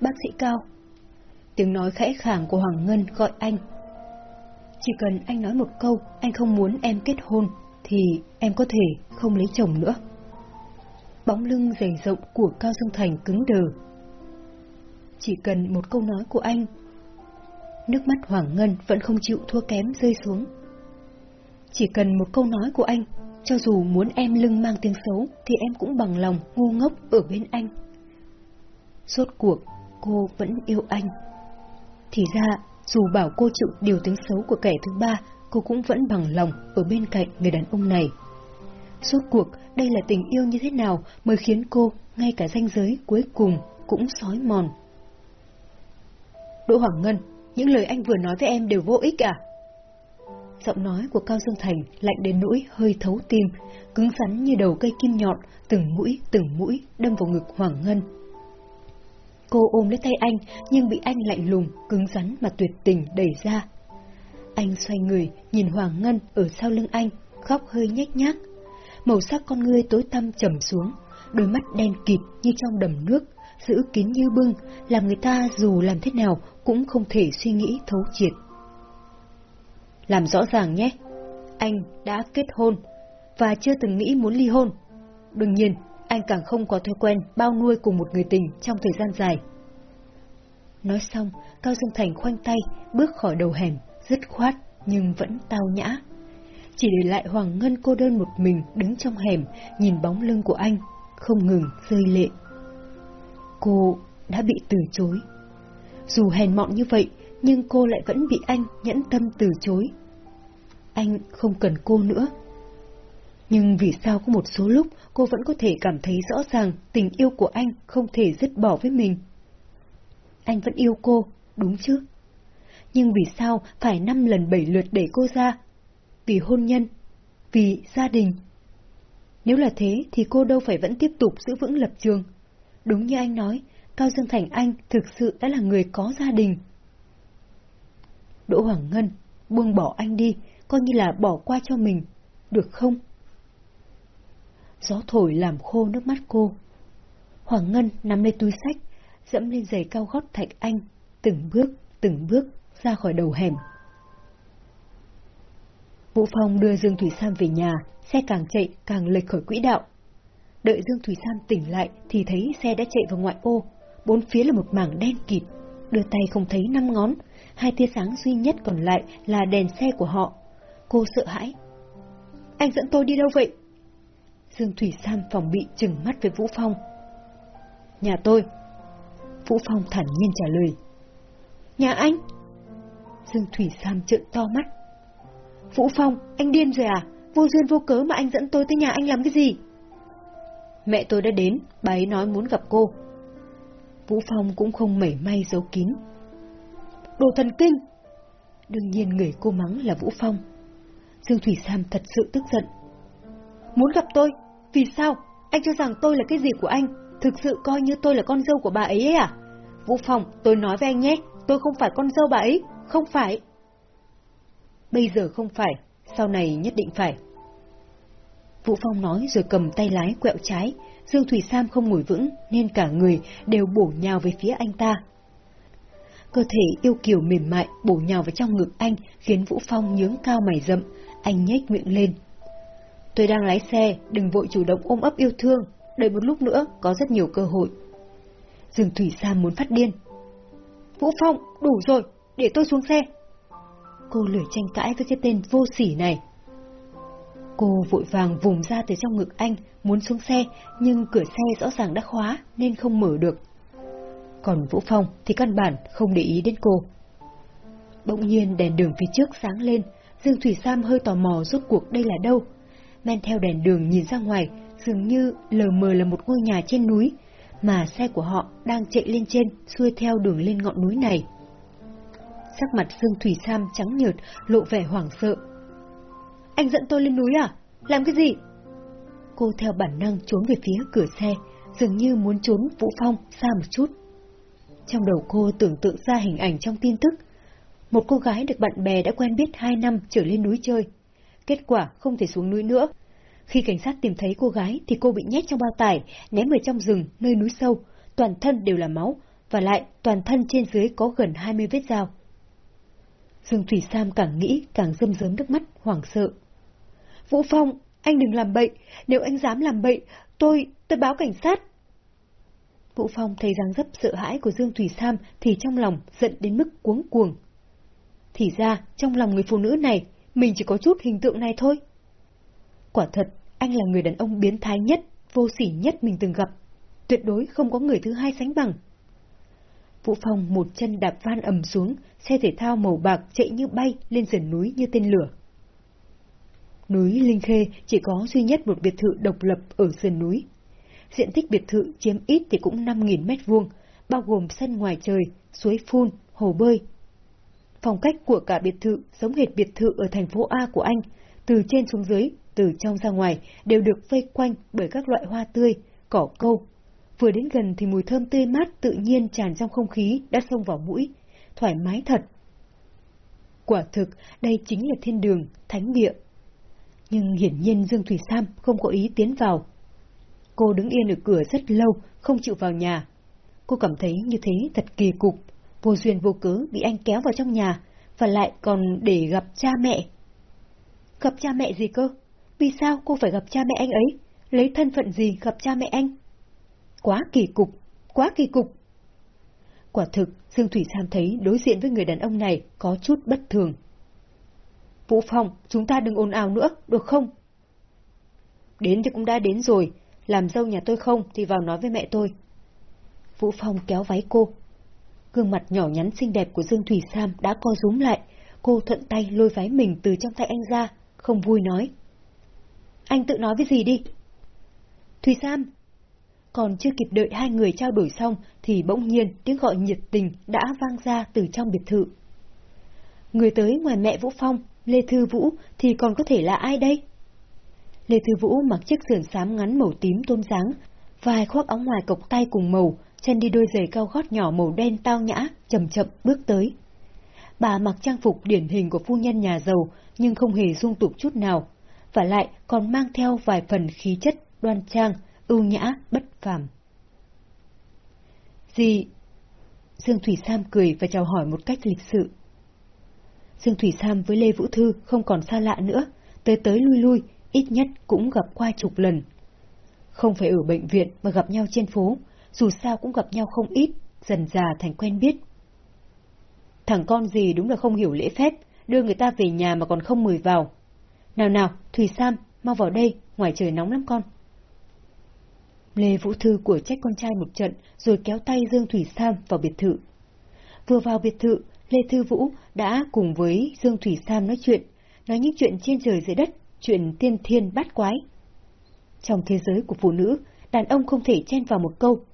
bác sĩ Cao. Tiếng nói khẽ khàng của Hoàng Ngân gọi anh. Chỉ cần anh nói một câu anh không muốn em kết hôn, thì em có thể không lấy chồng nữa. Bóng lưng dày rộng của Cao Dương Thành cứng đờ. Chỉ cần một câu nói của anh. Nước mắt Hoàng Ngân vẫn không chịu thua kém rơi xuống. Chỉ cần một câu nói của anh, cho dù muốn em lưng mang tiếng xấu thì em cũng bằng lòng ngu ngốc ở bên anh. Rốt cuộc, cô vẫn yêu anh. Thì ra, dù bảo cô chịu điều tiếng xấu của kẻ thứ ba, cô cũng vẫn bằng lòng ở bên cạnh người đàn ông này. suốt cuộc, đây là tình yêu như thế nào mới khiến cô, ngay cả danh giới cuối cùng, cũng sói mòn. Đỗ Hoàng Ngân, những lời anh vừa nói với em đều vô ích à? Giọng nói của Cao Dương Thành lạnh đến nỗi hơi thấu tim, cứng rắn như đầu cây kim nhọn, từng mũi từng mũi đâm vào ngực Hoàng Ngân. Cô ôm lấy tay anh, nhưng bị anh lạnh lùng, cứng rắn mà tuyệt tình đẩy ra. Anh xoay người, nhìn Hoàng Ngân ở sau lưng anh, khóc hơi nhếch nhác. Màu sắc con ngươi tối tăm trầm xuống, đôi mắt đen kịt như trong đầm nước, giữ kín như bưng, làm người ta dù làm thế nào cũng không thể suy nghĩ thấu triệt. Làm rõ ràng nhé, anh đã kết hôn và chưa từng nghĩ muốn ly hôn. Đương nhiên, anh càng không có thói quen bao nuôi cùng một người tình trong thời gian dài. Nói xong, Cao Dương Thành khoanh tay, bước khỏi đầu hẻm, dứt khoát nhưng vẫn tao nhã. Chỉ để lại Hoàng Ngân cô đơn một mình đứng trong hẻm, nhìn bóng lưng của anh, không ngừng rơi lệ. Cô đã bị từ chối. Dù hèn mọn như vậy, nhưng cô lại vẫn bị anh nhẫn tâm từ chối. Anh không cần cô nữa. Nhưng vì sao có một số lúc cô vẫn có thể cảm thấy rõ ràng tình yêu của anh không thể dứt bỏ với mình? Anh vẫn yêu cô, đúng chứ? Nhưng vì sao phải năm lần bảy lượt đẩy cô ra? Vì hôn nhân? Vì gia đình? Nếu là thế thì cô đâu phải vẫn tiếp tục giữ vững lập trường. Đúng như anh nói, Cao Dương Thành Anh thực sự đã là người có gia đình. Đỗ Hoàng Ngân, buông bỏ anh đi, coi như là bỏ qua cho mình, được không? Gió thổi làm khô nước mắt cô. Hoàng Ngân nắm lấy túi sách, dẫm lên giày cao gót thạch anh, từng bước, từng bước ra khỏi đầu hẻm. Vũ Phong đưa Dương Thủy Sam về nhà, xe càng chạy càng lệch khỏi quỹ đạo. Đợi Dương Thủy Sam tỉnh lại thì thấy xe đã chạy vào ngoại ô, bốn phía là một mảng đen kịt, đưa tay không thấy năm ngón, hai tia sáng duy nhất còn lại là đèn xe của họ. Cô sợ hãi. Anh dẫn tôi đi đâu vậy? Dương Thủy Sam phòng bị chừng mắt với Vũ Phong. Nhà tôi. Vũ Phong thản nhiên trả lời. Nhà anh? Dương Thủy Sam trợn to mắt. Vũ Phong, anh điên rồi à? Vô duyên vô cớ mà anh dẫn tôi tới nhà anh làm cái gì? Mẹ tôi đã đến, bà ấy nói muốn gặp cô. Vũ Phong cũng không mẩy may giấu kín. Đồ thần kinh! Đương nhiên người cô mắng là Vũ Phong. Dương Thủy Sam thật sự tức giận. Muốn gặp tôi? Vì sao? Anh cho rằng tôi là cái gì của anh? Thực sự coi như tôi là con dâu của bà ấy ấy à? Vũ Phong, tôi nói với anh nhé, tôi không phải con dâu bà ấy, không phải. Bây giờ không phải, sau này nhất định phải. Vũ Phong nói rồi cầm tay lái quẹo trái, Dương Thủy Sam không ngồi vững nên cả người đều bổ nhào về phía anh ta. Cơ thể yêu kiều mềm mại bổ nhào vào trong ngực anh khiến Vũ Phong nhướng cao mày rậm, anh nhếch miệng lên. Tôi đang lái xe, đừng vội chủ động ôm ấp yêu thương, đợi một lúc nữa có rất nhiều cơ hội. Dương Thủy Sam muốn phát điên. Vũ Phong, đủ rồi, để tôi xuống xe. Cô lười tranh cãi với cái tên vô sỉ này. Cô vội vàng vùng ra từ trong ngực anh, muốn xuống xe, nhưng cửa xe rõ ràng đã khóa nên không mở được. Còn Vũ Phong thì căn bản không để ý đến cô. Bỗng nhiên đèn đường phía trước sáng lên, Dương Thủy Sam hơi tò mò rốt cuộc đây là đâu. Men theo đèn đường nhìn ra ngoài, dường như lờ mờ là một ngôi nhà trên núi, mà xe của họ đang chạy lên trên, xuôi theo đường lên ngọn núi này. Sắc mặt Dương Thủy Sam trắng nhợt, lộ vẻ hoảng sợ. Anh dẫn tôi lên núi à? Làm cái gì? Cô theo bản năng trốn về phía cửa xe, dường như muốn trốn Vũ Phong xa một chút. Trong đầu cô tưởng tượng ra hình ảnh trong tin tức. Một cô gái được bạn bè đã quen biết hai năm trở lên núi chơi. Kết quả không thể xuống núi nữa. Khi cảnh sát tìm thấy cô gái thì cô bị nhét trong bao tải, ném ở trong rừng, nơi núi sâu, toàn thân đều là máu, và lại toàn thân trên dưới có gần 20 vết dao. Dương Thủy Sam càng nghĩ càng rơm rớm nước mắt, hoảng sợ. Vũ Phong, anh đừng làm bậy, nếu anh dám làm bậy, tôi, tôi báo cảnh sát. Vũ Phong thấy dáng dấp sợ hãi của Dương Thủy Sam thì trong lòng giận đến mức cuống cuồng. Thì ra, trong lòng người phụ nữ này, mình chỉ có chút hình tượng này thôi. Quả thật, anh là người đàn ông biến thái nhất, vô sỉ nhất mình từng gặp. Tuyệt đối không có người thứ hai sánh bằng. Vũ Phong một chân đạp van ầm xuống, xe thể thao màu bạc chạy như bay lên sườn núi như tên lửa. Núi Linh Khê chỉ có duy nhất một biệt thự độc lập ở sườn núi. Diện tích biệt thự chiếm ít thì cũng 5.000 mét vuông, bao gồm sân ngoài trời, suối phun, hồ bơi. Phong cách của cả biệt thự giống hệt biệt thự ở thành phố A của anh, từ trên xuống dưới, từ trong ra ngoài đều được vây quanh bởi các loại hoa tươi, cỏ câu. Vừa đến gần thì mùi thơm tươi mát tự nhiên tràn trong không khí đã xông vào mũi, thoải mái thật. Quả thực, đây chính là thiên đường, thánh địa. Nhưng hiển nhiên Dương Thủy Sam không có ý tiến vào. Cô đứng yên ở cửa rất lâu, không chịu vào nhà. Cô cảm thấy như thế thật kỳ cục, vô duyên vô cớ bị anh kéo vào trong nhà, và lại còn để gặp cha mẹ. Gặp cha mẹ gì cơ? Vì sao cô phải gặp cha mẹ anh ấy? Lấy thân phận gì gặp cha mẹ anh? Quá kỳ cục, quá kỳ cục. Quả thực, Dương Thủy Sam thấy đối diện với người đàn ông này có chút bất thường. Vũ Phong, chúng ta đừng ồn ào nữa, được không? Đến thì cũng đã đến rồi, làm dâu nhà tôi không thì vào nói với mẹ tôi. Vũ Phong kéo váy cô. Gương mặt nhỏ nhắn xinh đẹp của Dương Thủy Sam đã co rúm lại, cô thuận tay lôi váy mình từ trong tay anh ra, không vui nói. Anh tự nói với gì đi? Thủy Sam! Còn chưa kịp đợi hai người trao đổi xong thì bỗng nhiên tiếng gọi nhiệt tình đã vang ra từ trong biệt thự. Người tới ngoài mẹ Vũ Phong, Lê Thư Vũ thì còn có thể là ai đây? Lê Thư Vũ mặc chiếc sườn xám ngắn màu tím tôn dáng, vai khoác áo ngoài cộc tay cùng màu, chân đi đôi giày cao gót nhỏ màu đen tao nhã, chậm chậm bước tới. Bà mặc trang phục điển hình của phu nhân nhà giàu, nhưng không hề dung tục chút nào, và lại còn mang theo vài phần khí chất đoan trang, ưu nhã, bất phàm. Gì? Dương Thủy Sam cười và chào hỏi một cách lịch sự. Dương Thủy Sam với Lê Vũ Thư không còn xa lạ nữa, tới tới lui lui, ít nhất cũng gặp qua chục lần. Không phải ở bệnh viện mà gặp nhau trên phố, dù sao cũng gặp nhau không ít, dần già thành quen biết. Thằng con gì đúng là không hiểu lễ phép, đưa người ta về nhà mà còn không mời vào. Nào nào, Thùy Sam, mau vào đây, ngoài trời nóng lắm con. Lê Vũ Thư của trách con trai một trận, rồi kéo tay Dương Thủy Sam vào biệt thự. Vừa vào biệt thự, Lê Thư Vũ đã cùng với Dương Thủy Sam nói chuyện, nói những chuyện trên trời dưới đất, chuyện tiên thiên bát quái. Trong thế giới của phụ nữ, đàn ông không thể chen vào một câu.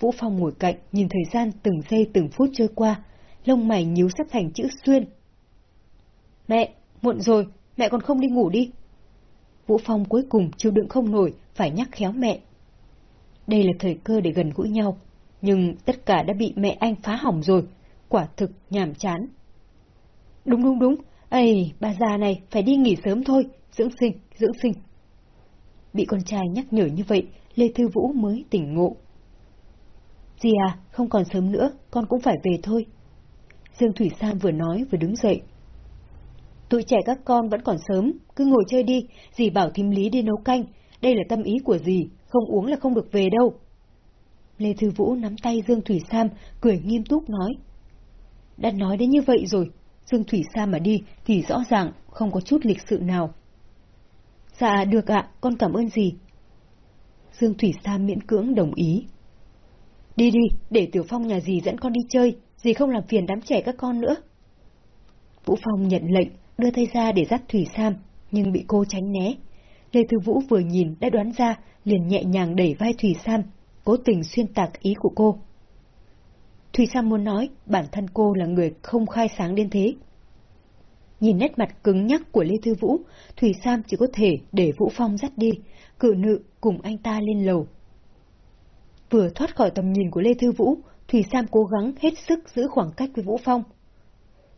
Vũ Phong ngồi cạnh, nhìn thời gian từng giây từng phút trôi qua, lông mày nhíu sắp thành chữ xuyên. Mẹ, muộn rồi, mẹ còn không đi ngủ đi. Vũ Phong cuối cùng chịu đựng không nổi, phải nhắc khéo mẹ. Đây là thời cơ để gần gũi nhau, nhưng tất cả đã bị mẹ anh phá hỏng rồi, quả thực nhàm chán. Đúng đúng đúng, Ây, bà già này phải đi nghỉ sớm thôi, dưỡng sinh, dưỡng sinh. Bị con trai nhắc nhở như vậy, Lê Thư Vũ mới tỉnh ngộ. Dì à, không còn sớm nữa, con cũng phải về thôi. Dương Thủy Sam vừa nói vừa đứng dậy. Tụi trẻ các con vẫn còn sớm, cứ ngồi chơi đi, dì bảo thím lý đi nấu canh, đây là tâm ý của dì, không uống là không được về đâu. Lê Thư Vũ nắm tay Dương Thủy Sam, cười nghiêm túc nói. Đã nói đến như vậy rồi, Dương Thủy Sam mà đi thì rõ ràng không có chút lịch sự nào. Dạ, được ạ, con cảm ơn dì. Dương Thủy Sam miễn cưỡng đồng ý. Đi đi, để Tiểu Phong nhà dì dẫn con đi chơi, dì không làm phiền đám trẻ các con nữa. Vũ Phong nhận lệnh, đưa tay ra để dắt Thủy Sam, nhưng bị cô tránh né. Lê Thư Vũ vừa nhìn đã đoán ra, liền nhẹ nhàng đẩy vai Thủy Sam, cố tình xuyên tạc ý của cô. Thủy Sam muốn nói bản thân cô là người không khai sáng đến thế. Nhìn nét mặt cứng nhắc của Lê Thư Vũ, Thủy Sam chỉ có thể để Vũ Phong dắt đi, cự nữ cùng anh ta lên lầu. Vừa thoát khỏi tầm nhìn của Lê Thư Vũ, Thủy Sam cố gắng hết sức giữ khoảng cách với Vũ Phong.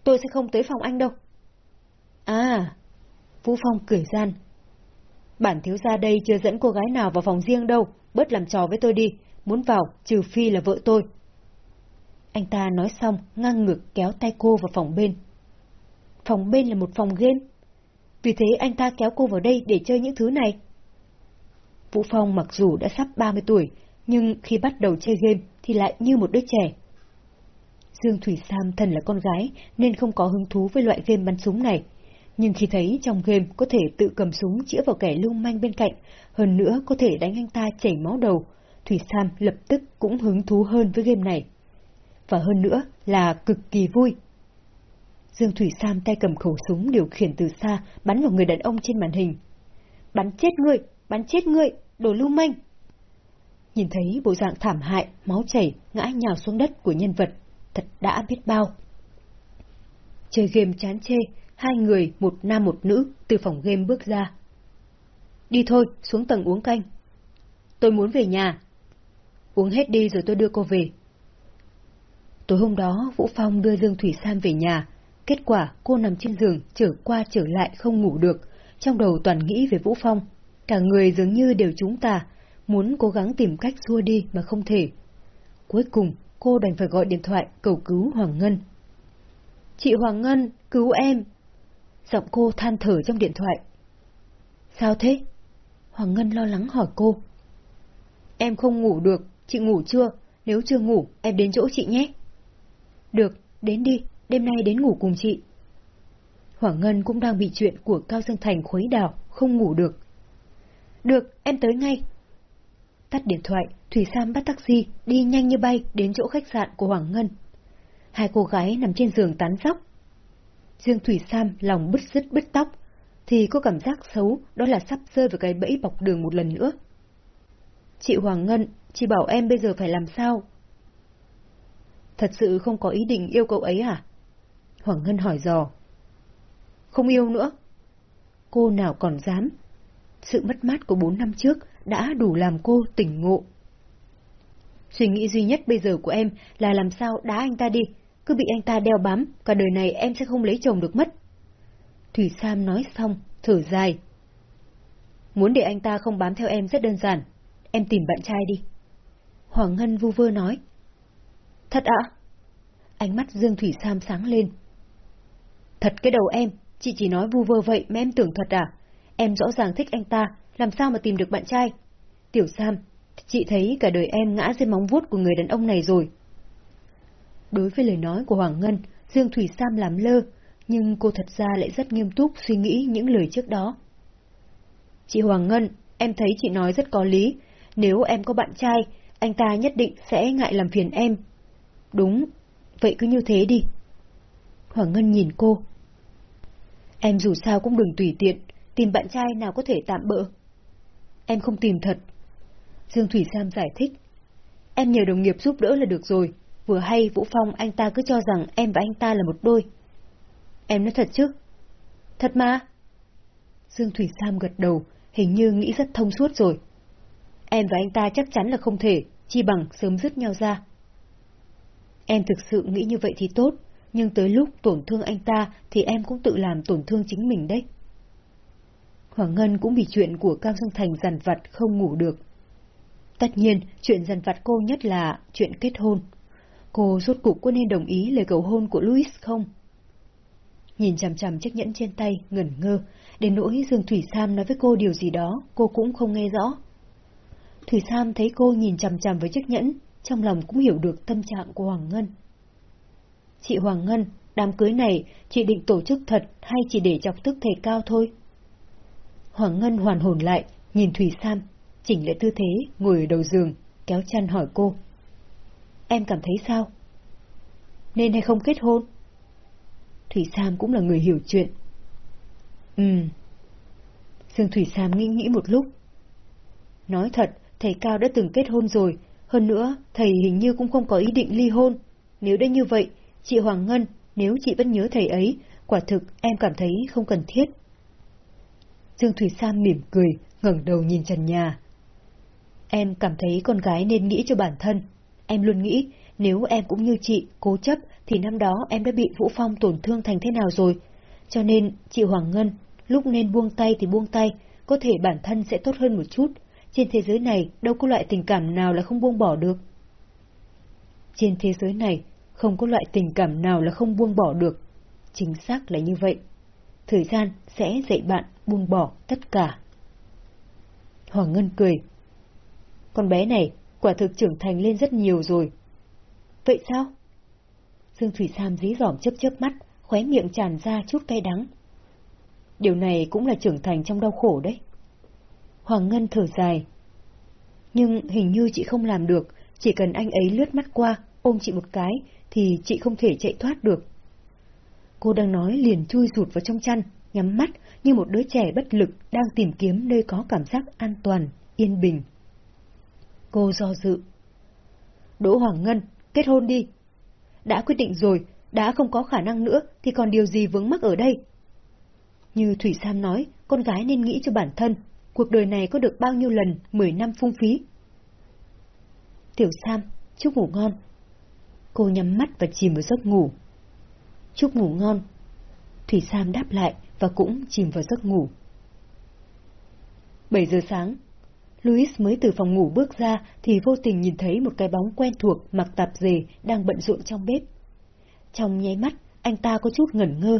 Tôi sẽ không tới phòng anh đâu. À, Vũ Phong cười gian. Bản thiếu gia đây chưa dẫn cô gái nào vào phòng riêng đâu, bớt làm trò với tôi đi, muốn vào trừ phi là vợ tôi. Anh ta nói xong, ngang ngược kéo tay cô vào phòng bên. Phòng bên là một phòng game. Vì thế anh ta kéo cô vào đây để chơi những thứ này. Vũ Phong mặc dù đã sắp 30 tuổi, nhưng khi bắt đầu chơi game thì lại như một đứa trẻ. Dương Thủy Sam thần là con gái nên không có hứng thú với loại game bắn súng này. Nhưng khi thấy trong game có thể tự cầm súng chĩa vào kẻ lưu manh bên cạnh, hơn nữa có thể đánh anh ta chảy máu đầu, Thủy Sam lập tức cũng hứng thú hơn với game này. Và hơn nữa là cực kỳ vui. Dương Thủy Sam tay cầm khẩu súng điều khiển từ xa bắn vào người đàn ông trên màn hình. Bắn chết ngươi, bắn chết ngươi, đồ lưu manh. Nhìn thấy bộ dạng thảm hại, máu chảy, ngã nhào xuống đất của nhân vật, thật đã biết bao. Chơi game chán chê, hai người, một nam một nữ, từ phòng game bước ra. Đi thôi, xuống tầng uống canh. Tôi muốn về nhà. Uống hết đi rồi tôi đưa cô về. Tối hôm đó, Vũ Phong đưa Dương Thủy Sam về nhà. Kết quả, cô nằm trên giường, trở qua trở lại không ngủ được, trong đầu toàn nghĩ về Vũ Phong. Cả người dường như đều chúng ta muốn cố gắng tìm cách xua đi mà không thể. Cuối cùng, cô đành phải gọi điện thoại cầu cứu Hoàng Ngân. Chị Hoàng Ngân, cứu em! Giọng cô than thở trong điện thoại. Sao thế? Hoàng Ngân lo lắng hỏi cô. Em không ngủ được, chị ngủ chưa? Nếu chưa ngủ, em đến chỗ chị nhé. Được, đến đi, đêm nay đến ngủ cùng chị. Hoàng Ngân cũng đang bị chuyện của Cao Dương Thành khuấy đảo, không ngủ được. Được, em tới ngay. Tắt điện thoại, Thủy Sam bắt taxi, đi nhanh như bay đến chỗ khách sạn của Hoàng Ngân. Hai cô gái nằm trên giường tán dóc. Dương Thủy Sam lòng bứt rứt bứt tóc, thì có cảm giác xấu đó là sắp rơi vào cái bẫy bọc đường một lần nữa. Chị Hoàng Ngân, chị bảo em bây giờ phải làm sao? Thật sự không có ý định yêu cậu ấy à? Hoàng Ngân hỏi dò. Không yêu nữa. Cô nào còn dám. Sự mất mát của bốn năm trước đã đủ làm cô tỉnh ngộ. Suy nghĩ duy nhất bây giờ của em là làm sao đá anh ta đi, cứ bị anh ta đeo bám, cả đời này em sẽ không lấy chồng được mất. Thủy Sam nói xong, thở dài. Muốn để anh ta không bám theo em rất đơn giản, em tìm bạn trai đi. Hoàng Ngân vu vơ nói. Thật ạ? Ánh mắt Dương Thủy Sam sáng lên. Thật cái đầu em, chị chỉ nói vu vơ vậy mà em tưởng thật à? Em rõ ràng thích anh ta, làm sao mà tìm được bạn trai? Tiểu Sam, chị thấy cả đời em ngã dưới móng vuốt của người đàn ông này rồi. Đối với lời nói của Hoàng Ngân, Dương Thủy Sam làm lơ, nhưng cô thật ra lại rất nghiêm túc suy nghĩ những lời trước đó. Chị Hoàng Ngân, em thấy chị nói rất có lý, nếu em có bạn trai, anh ta nhất định sẽ ngại làm phiền em. Đúng, vậy cứ như thế đi. Hoàng Ngân nhìn cô. Em dù sao cũng đừng tùy tiện, tìm bạn trai nào có thể tạm bỡ. Em không tìm thật. Dương Thủy Sam giải thích. Em nhờ đồng nghiệp giúp đỡ là được rồi. Vừa hay Vũ Phong anh ta cứ cho rằng em và anh ta là một đôi. Em nói thật chứ? Thật mà. Dương Thủy Sam gật đầu, hình như nghĩ rất thông suốt rồi. Em và anh ta chắc chắn là không thể, chi bằng sớm dứt nhau ra. Em thực sự nghĩ như vậy thì tốt, nhưng tới lúc tổn thương anh ta thì em cũng tự làm tổn thương chính mình đấy. Hoàng Ngân cũng bị chuyện của Cao Dương Thành dằn vặt không ngủ được. Tất nhiên, chuyện dằn vặt cô nhất là chuyện kết hôn. Cô rốt cục có nên đồng ý lời cầu hôn của Louis không? Nhìn chằm chằm chiếc nhẫn trên tay, ngẩn ngơ, đến nỗi Dương Thủy Sam nói với cô điều gì đó, cô cũng không nghe rõ. Thủy Sam thấy cô nhìn chằm chằm với chiếc nhẫn, trong lòng cũng hiểu được tâm trạng của Hoàng Ngân. Chị Hoàng Ngân, đám cưới này chị định tổ chức thật hay chỉ để chọc tức thầy cao thôi? Hoàng Ngân hoàn hồn lại, nhìn Thủy Sam, chỉnh lại tư thế, ngồi ở đầu giường, kéo chăn hỏi cô. Em cảm thấy sao? Nên hay không kết hôn? Thủy Sam cũng là người hiểu chuyện. Ừm. Dương Thủy Sam nghĩ nghĩ một lúc. Nói thật, thầy Cao đã từng kết hôn rồi, hơn nữa, thầy hình như cũng không có ý định ly hôn. Nếu đã như vậy, chị Hoàng Ngân, nếu chị vẫn nhớ thầy ấy, quả thực em cảm thấy không cần thiết. Dương Thủy Sam mỉm cười, ngẩng đầu nhìn trần nhà. Em cảm thấy con gái nên nghĩ cho bản thân. Em luôn nghĩ, nếu em cũng như chị, cố chấp, thì năm đó em đã bị Vũ Phong tổn thương thành thế nào rồi. Cho nên, chị Hoàng Ngân, lúc nên buông tay thì buông tay, có thể bản thân sẽ tốt hơn một chút. Trên thế giới này, đâu có loại tình cảm nào là không buông bỏ được. Trên thế giới này, không có loại tình cảm nào là không buông bỏ được. Chính xác là như vậy. Thời gian sẽ dạy bạn buông bỏ tất cả. Hoàng Ngân cười. Con bé này quả thực trưởng thành lên rất nhiều rồi. Vậy sao? Dương Thủy Sam dí dỏm chớp chớp mắt, khóe miệng tràn ra chút cay đắng. Điều này cũng là trưởng thành trong đau khổ đấy. Hoàng Ngân thở dài. Nhưng hình như chị không làm được, chỉ cần anh ấy lướt mắt qua, ôm chị một cái, thì chị không thể chạy thoát được. Cô đang nói liền chui rụt vào trong chăn, nhắm mắt như một đứa trẻ bất lực đang tìm kiếm nơi có cảm giác an toàn, yên bình. Cô do dự. Đỗ Hoàng Ngân, kết hôn đi. Đã quyết định rồi, đã không có khả năng nữa thì còn điều gì vướng mắc ở đây? Như Thủy Sam nói, con gái nên nghĩ cho bản thân, cuộc đời này có được bao nhiêu lần, mười năm phung phí. Tiểu Sam, chúc ngủ ngon. Cô nhắm mắt và chìm vào giấc ngủ. Chúc ngủ ngon thì Sam đáp lại và cũng chìm vào giấc ngủ. 7 giờ sáng, Louis mới từ phòng ngủ bước ra thì vô tình nhìn thấy một cái bóng quen thuộc mặc tạp dề đang bận rộn trong bếp. Trong nháy mắt, anh ta có chút ngẩn ngơ.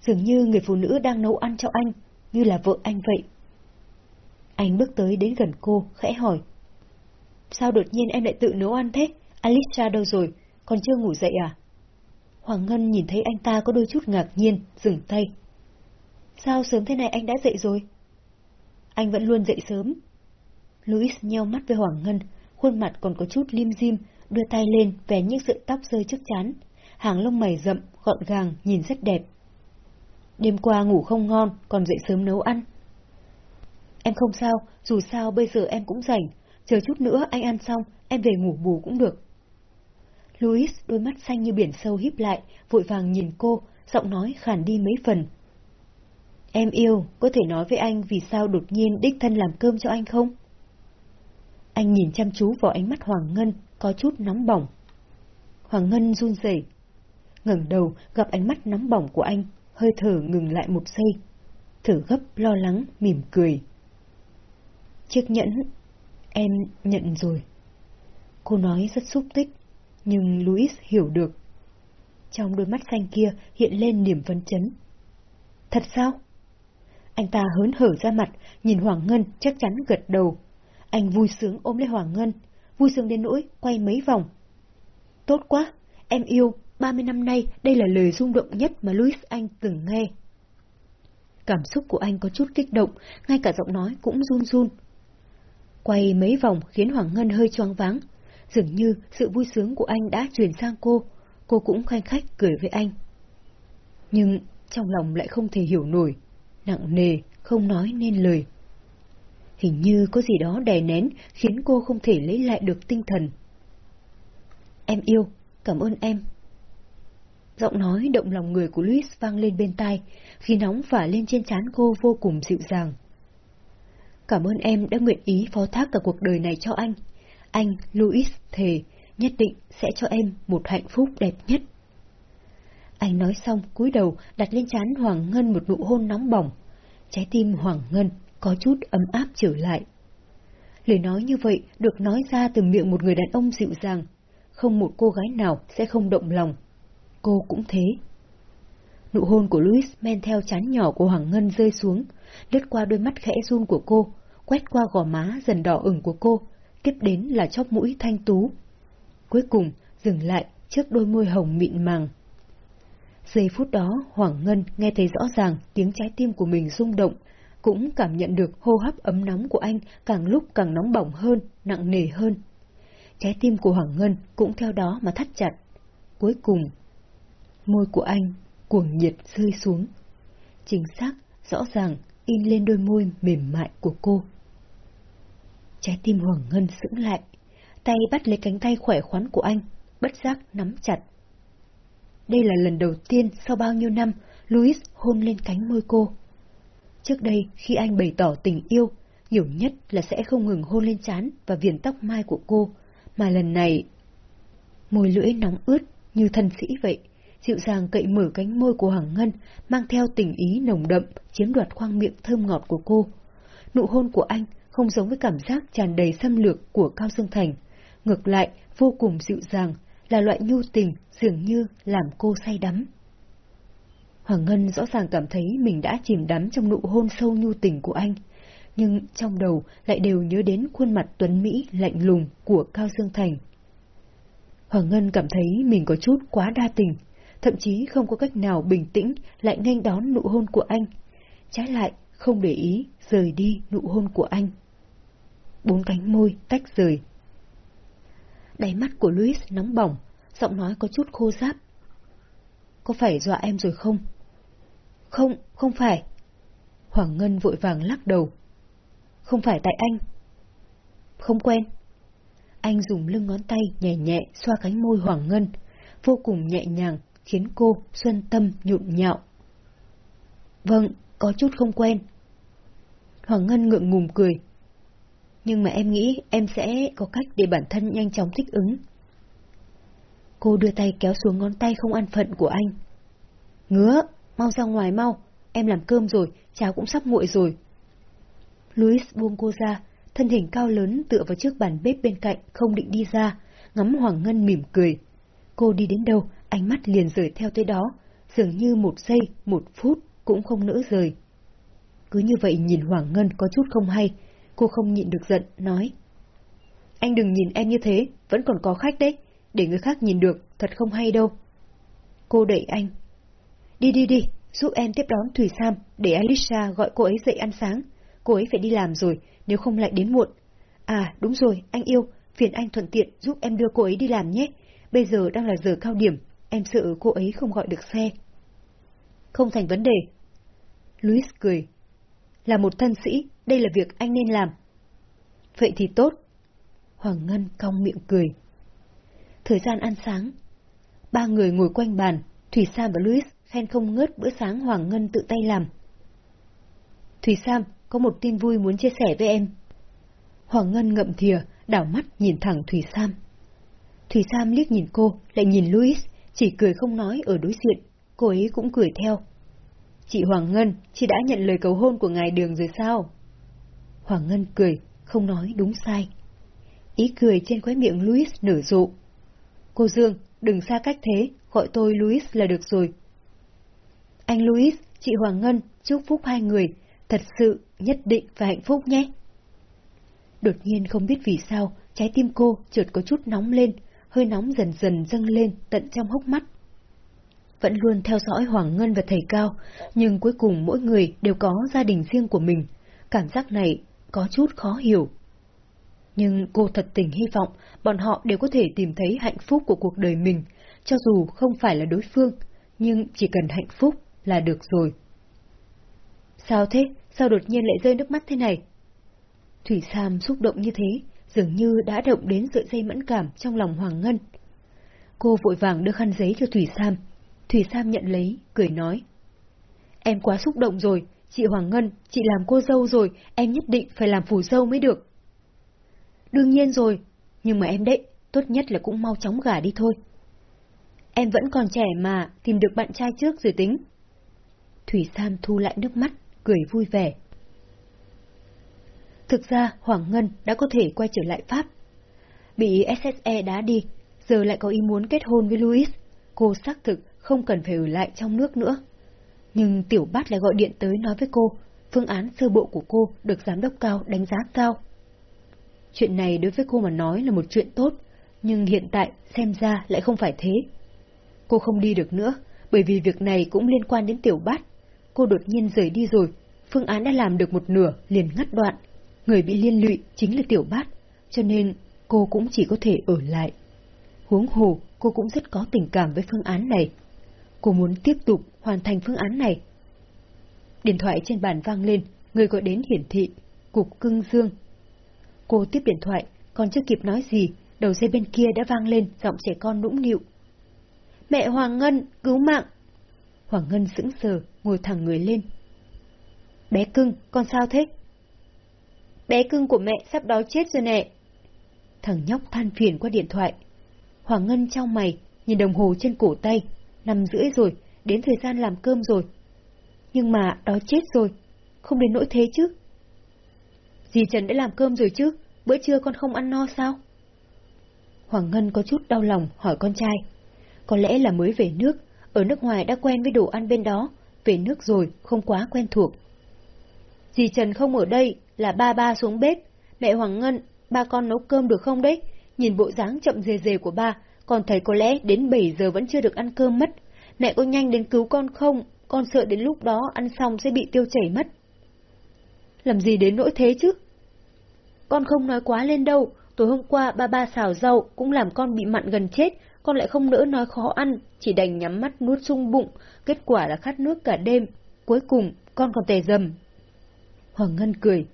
Dường như người phụ nữ đang nấu ăn cho anh, như là vợ anh vậy. Anh bước tới đến gần cô, khẽ hỏi. Sao đột nhiên em lại tự nấu ăn thế? Alicia đâu rồi? Còn chưa ngủ dậy à? Hoàng Ngân nhìn thấy anh ta có đôi chút ngạc nhiên, dừng tay. Sao sớm thế này anh đã dậy rồi? Anh vẫn luôn dậy sớm. Louis nheo mắt với Hoàng Ngân, khuôn mặt còn có chút lim dim, đưa tay lên vén những sợi tóc rơi trước chán. Hàng lông mày rậm, gọn gàng, nhìn rất đẹp. Đêm qua ngủ không ngon, còn dậy sớm nấu ăn. Em không sao, dù sao bây giờ em cũng rảnh. Chờ chút nữa anh ăn xong, em về ngủ bù cũng được. Louis đôi mắt xanh như biển sâu híp lại, vội vàng nhìn cô, giọng nói khản đi mấy phần. Em yêu, có thể nói với anh vì sao đột nhiên đích thân làm cơm cho anh không? Anh nhìn chăm chú vào ánh mắt Hoàng Ngân, có chút nóng bỏng. Hoàng Ngân run rẩy, ngẩng đầu gặp ánh mắt nóng bỏng của anh, hơi thở ngừng lại một giây. Thở gấp lo lắng, mỉm cười. Chiếc nhẫn, em nhận rồi. Cô nói rất xúc tích, nhưng Louis hiểu được. Trong đôi mắt xanh kia hiện lên niềm phấn chấn. Thật sao? Anh ta hớn hở ra mặt, nhìn Hoàng Ngân chắc chắn gật đầu. Anh vui sướng ôm lấy Hoàng Ngân, vui sướng đến nỗi quay mấy vòng. Tốt quá, em yêu, 30 năm nay đây là lời rung động nhất mà Louis Anh từng nghe. Cảm xúc của anh có chút kích động, ngay cả giọng nói cũng run run. Quay mấy vòng khiến Hoàng Ngân hơi choáng váng, dường như sự vui sướng của anh đã truyền sang cô, cô cũng khoanh khách cười với anh. Nhưng trong lòng lại không thể hiểu nổi, nặng nề, không nói nên lời. Hình như có gì đó đè nén khiến cô không thể lấy lại được tinh thần. Em yêu, cảm ơn em. Giọng nói động lòng người của Luis vang lên bên tai, khi nóng phả lên trên trán cô vô cùng dịu dàng. Cảm ơn em đã nguyện ý phó thác cả cuộc đời này cho anh. Anh, Louis, thề, nhất định sẽ cho em một hạnh phúc đẹp nhất. Anh nói xong cúi đầu đặt lên trán Hoàng Ngân một nụ hôn nóng bỏng. Trái tim Hoàng Ngân có chút ấm áp trở lại. Lời nói như vậy được nói ra từ miệng một người đàn ông dịu dàng. Không một cô gái nào sẽ không động lòng. Cô cũng thế. Nụ hôn của Louis men theo chán nhỏ của Hoàng Ngân rơi xuống, lướt qua đôi mắt khẽ run của cô, quét qua gò má dần đỏ ửng của cô, tiếp đến là chóp mũi thanh tú. Cuối cùng, dừng lại trước đôi môi hồng mịn màng. Giây phút đó, Hoàng Ngân nghe thấy rõ ràng tiếng trái tim của mình rung động, cũng cảm nhận được hô hấp ấm nóng của anh càng lúc càng nóng bỏng hơn, nặng nề hơn. Trái tim của Hoàng Ngân cũng theo đó mà thắt chặt. Cuối cùng, môi của anh cuồng nhiệt rơi xuống. Chính xác, rõ ràng, in lên đôi môi mềm mại của cô. Trái tim Hoàng Ngân sững lại, tay bắt lấy cánh tay khỏe khoắn của anh, bất giác nắm chặt. Đây là lần đầu tiên sau bao nhiêu năm Louis hôn lên cánh môi cô. Trước đây, khi anh bày tỏ tình yêu, nhiều nhất là sẽ không ngừng hôn lên trán và viền tóc mai của cô, mà lần này... Môi lưỡi nóng ướt như thân sĩ vậy, dịu dàng cậy mở cánh môi của Hoàng Ngân, mang theo tình ý nồng đậm, chiếm đoạt khoang miệng thơm ngọt của cô. Nụ hôn của anh không giống với cảm giác tràn đầy xâm lược của Cao Dương Thành, ngược lại vô cùng dịu dàng, là loại nhu tình dường như làm cô say đắm. Hoàng Ngân rõ ràng cảm thấy mình đã chìm đắm trong nụ hôn sâu nhu tình của anh, nhưng trong đầu lại đều nhớ đến khuôn mặt tuấn Mỹ lạnh lùng của Cao Dương Thành. Hoàng Ngân cảm thấy mình có chút quá đa tình, thậm chí không có cách nào bình tĩnh lại nghênh đón nụ hôn của anh. Trái lại, không để ý, rời đi nụ hôn của anh. Bốn cánh môi tách rời. Đáy mắt của Louis nóng bỏng, giọng nói có chút khô ráp. Có phải dọa em rồi không? Không, không phải. Hoàng Ngân vội vàng lắc đầu. Không phải tại anh. Không quen. Anh dùng lưng ngón tay nhẹ nhẹ xoa cánh môi Hoàng Ngân, vô cùng nhẹ nhàng, khiến cô xuân tâm nhụn nhạo. Vâng, có chút không quen. Hoàng Ngân ngượng ngùng cười. Nhưng mà em nghĩ em sẽ có cách để bản thân nhanh chóng thích ứng. Cô đưa tay kéo xuống ngón tay không ăn phận của anh. Ngứa, mau ra ngoài mau, em làm cơm rồi, cháo cũng sắp nguội rồi. Louis buông cô ra, thân hình cao lớn tựa vào trước bàn bếp bên cạnh, không định đi ra, ngắm Hoàng Ngân mỉm cười. Cô đi đến đâu, ánh mắt liền rời theo tới đó, dường như một giây, một phút cũng không nỡ rời. Cứ như vậy nhìn Hoàng Ngân có chút không hay, cô không nhịn được giận, nói. Anh đừng nhìn em như thế, vẫn còn có khách đấy, để người khác nhìn được, thật không hay đâu. Cô đẩy anh. Đi đi đi, giúp em tiếp đón Thủy Sam, để Alicia gọi cô ấy dậy ăn sáng. Cô ấy phải đi làm rồi, nếu không lại đến muộn. À, đúng rồi, anh yêu, phiền anh thuận tiện giúp em đưa cô ấy đi làm nhé. Bây giờ đang là giờ cao điểm, em sợ cô ấy không gọi được xe. Không thành vấn đề. Louis cười. Là một thân sĩ, đây là việc anh nên làm. Vậy thì tốt. Hoàng Ngân cong miệng cười. Thời gian ăn sáng. Ba người ngồi quanh bàn, Thủy Sam và Louis khen không ngớt bữa sáng Hoàng Ngân tự tay làm. Thủy Sam, có một tin vui muốn chia sẻ với em. Hoàng Ngân ngậm thìa, đảo mắt nhìn thẳng Thủy Sam. Thủy Sam liếc nhìn cô, lại nhìn Louis, chỉ cười không nói ở đối diện, cô ấy cũng cười theo. Chị Hoàng Ngân, chị đã nhận lời cầu hôn của ngài đường rồi sao? Hoàng Ngân cười, không nói đúng sai. Ý cười trên khóe miệng Louis nở rộ. Cô Dương, đừng xa cách thế, gọi tôi Louis là được rồi. Anh Louis, chị Hoàng Ngân, chúc phúc hai người, thật sự, nhất định và hạnh phúc nhé. Đột nhiên không biết vì sao, trái tim cô chợt có chút nóng lên, hơi nóng dần dần dâng lên tận trong hốc mắt. Vẫn luôn theo dõi Hoàng Ngân và thầy Cao, nhưng cuối cùng mỗi người đều có gia đình riêng của mình. Cảm giác này có chút khó hiểu. Nhưng cô thật tình hy vọng bọn họ đều có thể tìm thấy hạnh phúc của cuộc đời mình, cho dù không phải là đối phương, nhưng chỉ cần hạnh phúc là được rồi. Sao thế? Sao đột nhiên lại rơi nước mắt thế này? Thủy Sam xúc động như thế, dường như đã động đến sợi dây mẫn cảm trong lòng Hoàng Ngân. Cô vội vàng đưa khăn giấy cho Thủy Sam. Thủy Sam nhận lấy, cười nói. Em quá xúc động rồi, chị Hoàng Ngân, chị làm cô dâu rồi, em nhất định phải làm phù dâu mới được. Đương nhiên rồi, nhưng mà em đấy, tốt nhất là cũng mau chóng gả đi thôi. Em vẫn còn trẻ mà, tìm được bạn trai trước rồi tính. Thủy Sam thu lại nước mắt, cười vui vẻ. Thực ra Hoàng Ngân đã có thể quay trở lại Pháp. Bị SSE đá đi, giờ lại có ý muốn kết hôn với Louis. Cô xác thực không cần phải ở lại trong nước nữa. Nhưng Tiểu Bát lại gọi điện tới nói với cô, phương án sơ bộ của cô được giám đốc cao đánh giá cao. Chuyện này đối với cô mà nói là một chuyện tốt, nhưng hiện tại xem ra lại không phải thế. Cô không đi được nữa, bởi vì việc này cũng liên quan đến Tiểu Bát. Cô đột nhiên rời đi rồi, phương án đã làm được một nửa liền ngắt đoạn. Người bị liên lụy chính là Tiểu Bát, cho nên cô cũng chỉ có thể ở lại. Huống hồ, cô cũng rất có tình cảm với phương án này. Cô muốn tiếp tục hoàn thành phương án này. Điện thoại trên bàn vang lên, người gọi đến hiển thị, cục cưng dương. Cô tiếp điện thoại, còn chưa kịp nói gì, đầu dây bên kia đã vang lên giọng trẻ con nũng nịu. Mẹ Hoàng Ngân, cứu mạng! Hoàng Ngân sững sờ, ngồi thẳng người lên. Bé cưng, con sao thế? Bé cưng của mẹ sắp đói chết rồi nè. Thằng nhóc than phiền qua điện thoại. Hoàng Ngân trao mày, nhìn đồng hồ trên cổ tay, năm rưỡi rồi, đến thời gian làm cơm rồi. Nhưng mà đó chết rồi, không đến nỗi thế chứ. Dì Trần đã làm cơm rồi chứ, bữa trưa con không ăn no sao? Hoàng Ngân có chút đau lòng hỏi con trai. Có lẽ là mới về nước, ở nước ngoài đã quen với đồ ăn bên đó, về nước rồi không quá quen thuộc. Dì Trần không ở đây, là ba ba xuống bếp. Mẹ Hoàng Ngân, ba con nấu cơm được không đấy? Nhìn bộ dáng chậm dề dề của ba, con thấy có lẽ đến 7 giờ vẫn chưa được ăn cơm mất. Mẹ có nhanh đến cứu con không? Con sợ đến lúc đó ăn xong sẽ bị tiêu chảy mất. Làm gì đến nỗi thế chứ? Con không nói quá lên đâu, tối hôm qua ba ba xào rau cũng làm con bị mặn gần chết, con lại không nỡ nói khó ăn, chỉ đành nhắm mắt nuốt sung bụng, kết quả là khát nước cả đêm. Cuối cùng, con còn tè dầm. Hoàng Ngân cười.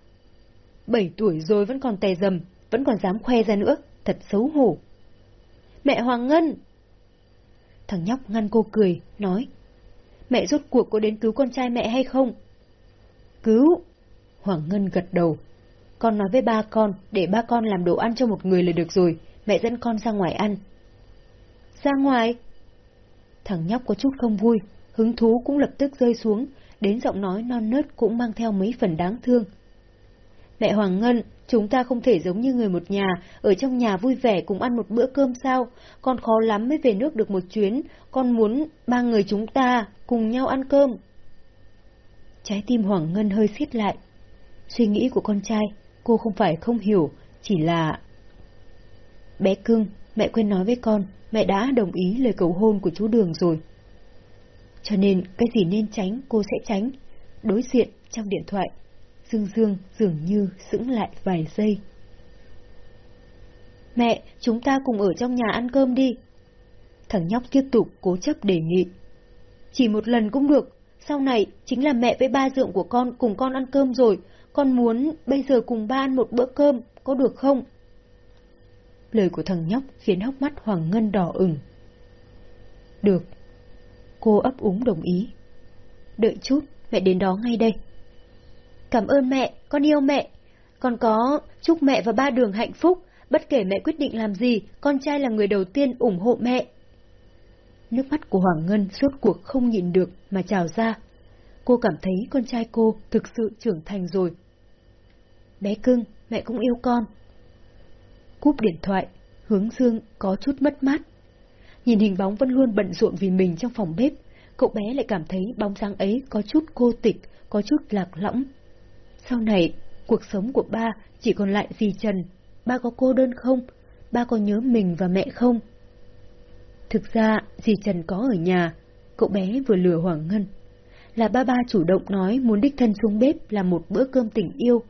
Bảy tuổi rồi vẫn còn tè dầm, vẫn còn dám khoe ra nữa, thật xấu hổ. Mẹ Hoàng Ngân! Thằng nhóc ngăn cô cười, nói. Mẹ rốt cuộc có đến cứu con trai mẹ hay không? Cứu! Hoàng Ngân gật đầu. Con nói với ba con, để ba con làm đồ ăn cho một người là được rồi, mẹ dẫn con ra ngoài ăn. Ra ngoài? Thằng nhóc có chút không vui, hứng thú cũng lập tức rơi xuống, đến giọng nói non nớt cũng mang theo mấy phần đáng thương. Mẹ Hoàng Ngân, chúng ta không thể giống như người một nhà, ở trong nhà vui vẻ cùng ăn một bữa cơm sao? Con khó lắm mới về nước được một chuyến, con muốn ba người chúng ta cùng nhau ăn cơm. Trái tim Hoàng Ngân hơi xiết lại. Suy nghĩ của con trai, cô không phải không hiểu, chỉ là... Bé cưng, mẹ quên nói với con, mẹ đã đồng ý lời cầu hôn của chú Đường rồi. Cho nên, cái gì nên tránh, cô sẽ tránh. Đối diện trong điện thoại, Dương Dương dường như sững lại vài giây. Mẹ, chúng ta cùng ở trong nhà ăn cơm đi. Thằng nhóc tiếp tục cố chấp đề nghị. Chỉ một lần cũng được, sau này chính là mẹ với ba dượng của con cùng con ăn cơm rồi, con muốn bây giờ cùng ba ăn một bữa cơm, có được không? Lời của thằng nhóc khiến hốc mắt Hoàng Ngân đỏ ửng. Được. Cô ấp úng đồng ý. Đợi chút, mẹ đến đó ngay đây. Cảm ơn mẹ, con yêu mẹ. Con có chúc mẹ và ba đường hạnh phúc, bất kể mẹ quyết định làm gì, con trai là người đầu tiên ủng hộ mẹ. Nước mắt của Hoàng Ngân suốt cuộc không nhịn được mà trào ra. Cô cảm thấy con trai cô thực sự trưởng thành rồi. Bé cưng, mẹ cũng yêu con. Cúp điện thoại, hướng dương có chút mất mát. Nhìn hình bóng vẫn luôn bận rộn vì mình trong phòng bếp, cậu bé lại cảm thấy bóng dáng ấy có chút cô tịch, có chút lạc lõng. Sau này, cuộc sống của ba chỉ còn lại dì Trần. Ba có cô đơn không? Ba có nhớ mình và mẹ không? Thực ra, dì Trần có ở nhà, cậu bé vừa lừa Hoàng Ngân. Là ba ba chủ động nói muốn đích thân xuống bếp làm một bữa cơm tình yêu,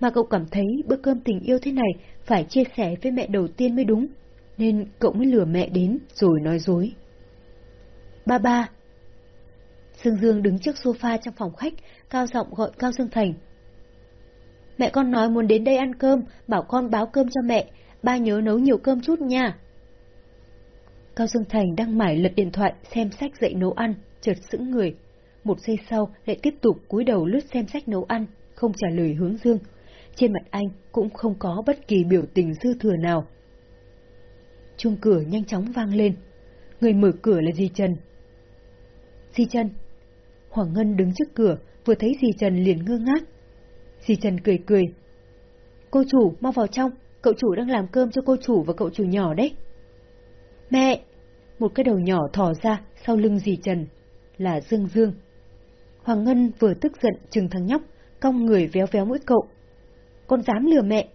mà cậu cảm thấy bữa cơm tình yêu thế này phải chia sẻ với mẹ đầu tiên mới đúng, nên cậu mới lừa mẹ đến rồi nói dối. Ba ba. Dương Dương đứng trước sofa trong phòng khách, cao giọng gọi Cao Dương Thành. Mẹ con nói muốn đến đây ăn cơm, bảo con báo cơm cho mẹ, ba nhớ nấu nhiều cơm chút nha. Cao Dương Thành đang mải lật điện thoại xem sách dạy nấu ăn, chợt sững người. Một giây sau lại tiếp tục cúi đầu lướt xem sách nấu ăn, không trả lời hướng dương. Trên mặt anh cũng không có bất kỳ biểu tình dư thừa nào. Chuông cửa nhanh chóng vang lên. Người mở cửa là Di Trần. Di Trần. Hoàng Ngân đứng trước cửa, vừa thấy Di Trần liền ngơ ngác. Di Trần cười cười. Cô chủ, mau vào trong, cậu chủ đang làm cơm cho cô chủ và cậu chủ nhỏ đấy. Mẹ! Một cái đầu nhỏ thò ra sau lưng dì Trần, là Dương Dương. Hoàng Ngân vừa tức giận chừng thằng nhóc, cong người véo véo mũi cậu. Con dám lừa mẹ!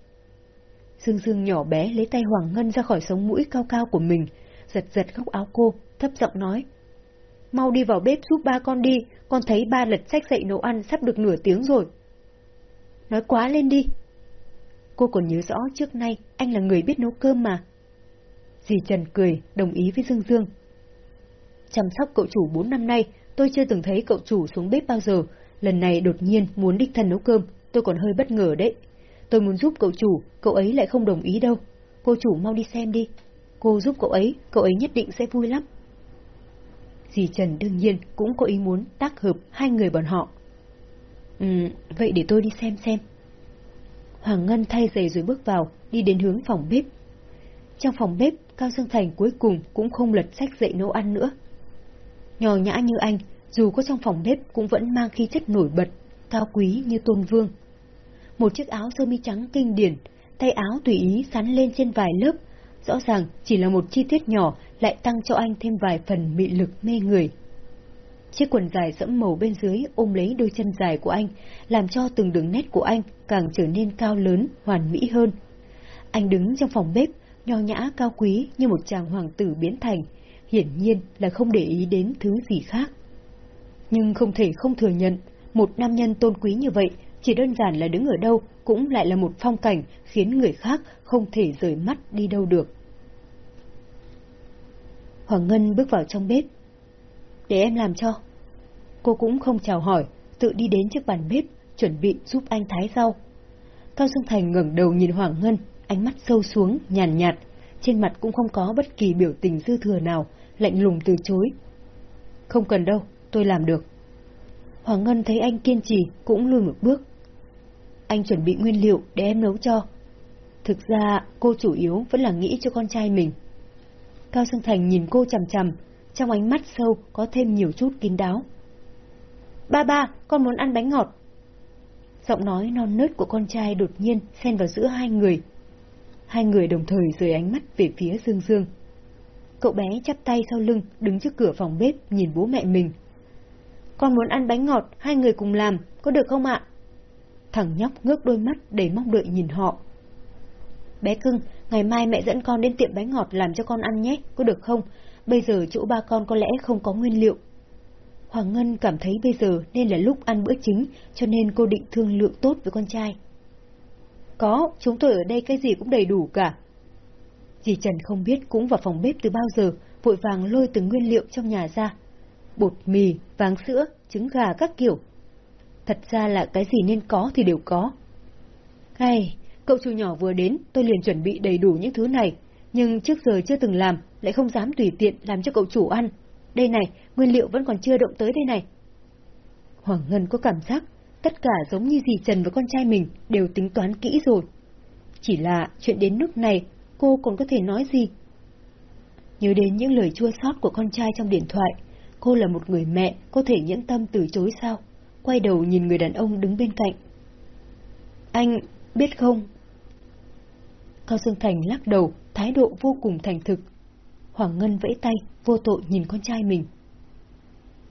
Dương Dương nhỏ bé lấy tay Hoàng Ngân ra khỏi sống mũi cao cao của mình, giật giật góc áo cô, thấp giọng nói. Mau đi vào bếp giúp ba con đi, con thấy ba lật sách dậy nấu ăn sắp được nửa tiếng rồi. Nói quá lên đi. Cô còn nhớ rõ trước nay anh là người biết nấu cơm mà. Dì Trần cười, đồng ý với Dương Dương. Chăm sóc cậu chủ bốn năm nay, tôi chưa từng thấy cậu chủ xuống bếp bao giờ. Lần này đột nhiên muốn đích thân nấu cơm, tôi còn hơi bất ngờ đấy. Tôi muốn giúp cậu chủ, cậu ấy lại không đồng ý đâu. Cô chủ mau đi xem đi. Cô giúp cậu ấy, cậu ấy nhất định sẽ vui lắm. Dì Trần đương nhiên cũng có ý muốn tác hợp hai người bọn họ. Ừ, vậy để tôi đi xem xem. Hoàng Ngân thay giày rồi bước vào, đi đến hướng phòng bếp. Trong phòng bếp, Cao Dương Thành cuối cùng cũng không lật sách dậy nấu ăn nữa. Nhỏ nhã như anh, dù có trong phòng bếp cũng vẫn mang khí chất nổi bật, cao quý như tôn vương. Một chiếc áo sơ mi trắng kinh điển, tay áo tùy ý sắn lên trên vài lớp, rõ ràng chỉ là một chi tiết nhỏ lại tăng cho anh thêm vài phần mị lực mê người. Chiếc quần dài sẫm màu bên dưới ôm lấy đôi chân dài của anh, làm cho từng đường nét của anh càng trở nên cao lớn, hoàn mỹ hơn. Anh đứng trong phòng bếp, nho nhã cao quý như một chàng hoàng tử biến thành, hiển nhiên là không để ý đến thứ gì khác. Nhưng không thể không thừa nhận, một nam nhân tôn quý như vậy chỉ đơn giản là đứng ở đâu cũng lại là một phong cảnh khiến người khác không thể rời mắt đi đâu được. Hoàng Ngân bước vào trong bếp. Để em làm cho. Cô cũng không chào hỏi, tự đi đến trước bàn bếp, chuẩn bị giúp anh thái rau. Cao Dương Thành ngẩng đầu nhìn Hoàng Ngân, ánh mắt sâu xuống, nhàn nhạt, trên mặt cũng không có bất kỳ biểu tình dư thừa nào, lạnh lùng từ chối. Không cần đâu, tôi làm được. Hoàng Ngân thấy anh kiên trì, cũng lùi một bước. Anh chuẩn bị nguyên liệu để em nấu cho. Thực ra, cô chủ yếu vẫn là nghĩ cho con trai mình. Cao Dương Thành nhìn cô chằm chằm, trong ánh mắt sâu có thêm nhiều chút kín đáo. Ba ba, con muốn ăn bánh ngọt. Giọng nói non nớt của con trai đột nhiên xen vào giữa hai người. Hai người đồng thời rời ánh mắt về phía Dương Dương. Cậu bé chắp tay sau lưng, đứng trước cửa phòng bếp, nhìn bố mẹ mình. Con muốn ăn bánh ngọt, hai người cùng làm, có được không ạ? Thằng nhóc ngước đôi mắt đầy mong đợi nhìn họ. Bé cưng, ngày mai mẹ dẫn con đến tiệm bánh ngọt làm cho con ăn nhé, có được không? Bây giờ chỗ ba con có lẽ không có nguyên liệu. Hoàng Ngân cảm thấy bây giờ nên là lúc ăn bữa chính, cho nên cô định thương lượng tốt với con trai. Có, chúng tôi ở đây cái gì cũng đầy đủ cả. Dì Trần không biết cũng vào phòng bếp từ bao giờ, vội vàng lôi từng nguyên liệu trong nhà ra. Bột mì, váng sữa, trứng gà các kiểu. Thật ra là cái gì nên có thì đều có. Hay, cậu chủ nhỏ vừa đến, tôi liền chuẩn bị đầy đủ những thứ này, nhưng trước giờ chưa từng làm, lại không dám tùy tiện làm cho cậu chủ ăn. Đây này, nguyên liệu vẫn còn chưa động tới đây này. Hoàng Ngân có cảm giác, tất cả giống như dì Trần và con trai mình đều tính toán kỹ rồi. Chỉ là chuyện đến nước này, cô còn có thể nói gì? Nhớ đến những lời chua xót của con trai trong điện thoại, cô là một người mẹ có thể nhẫn tâm từ chối sao? Quay đầu nhìn người đàn ông đứng bên cạnh. Anh, biết không? Cao Dương Thành lắc đầu, thái độ vô cùng thành thực. Hoàng Ngân vẫy tay, vô tội nhìn con trai mình.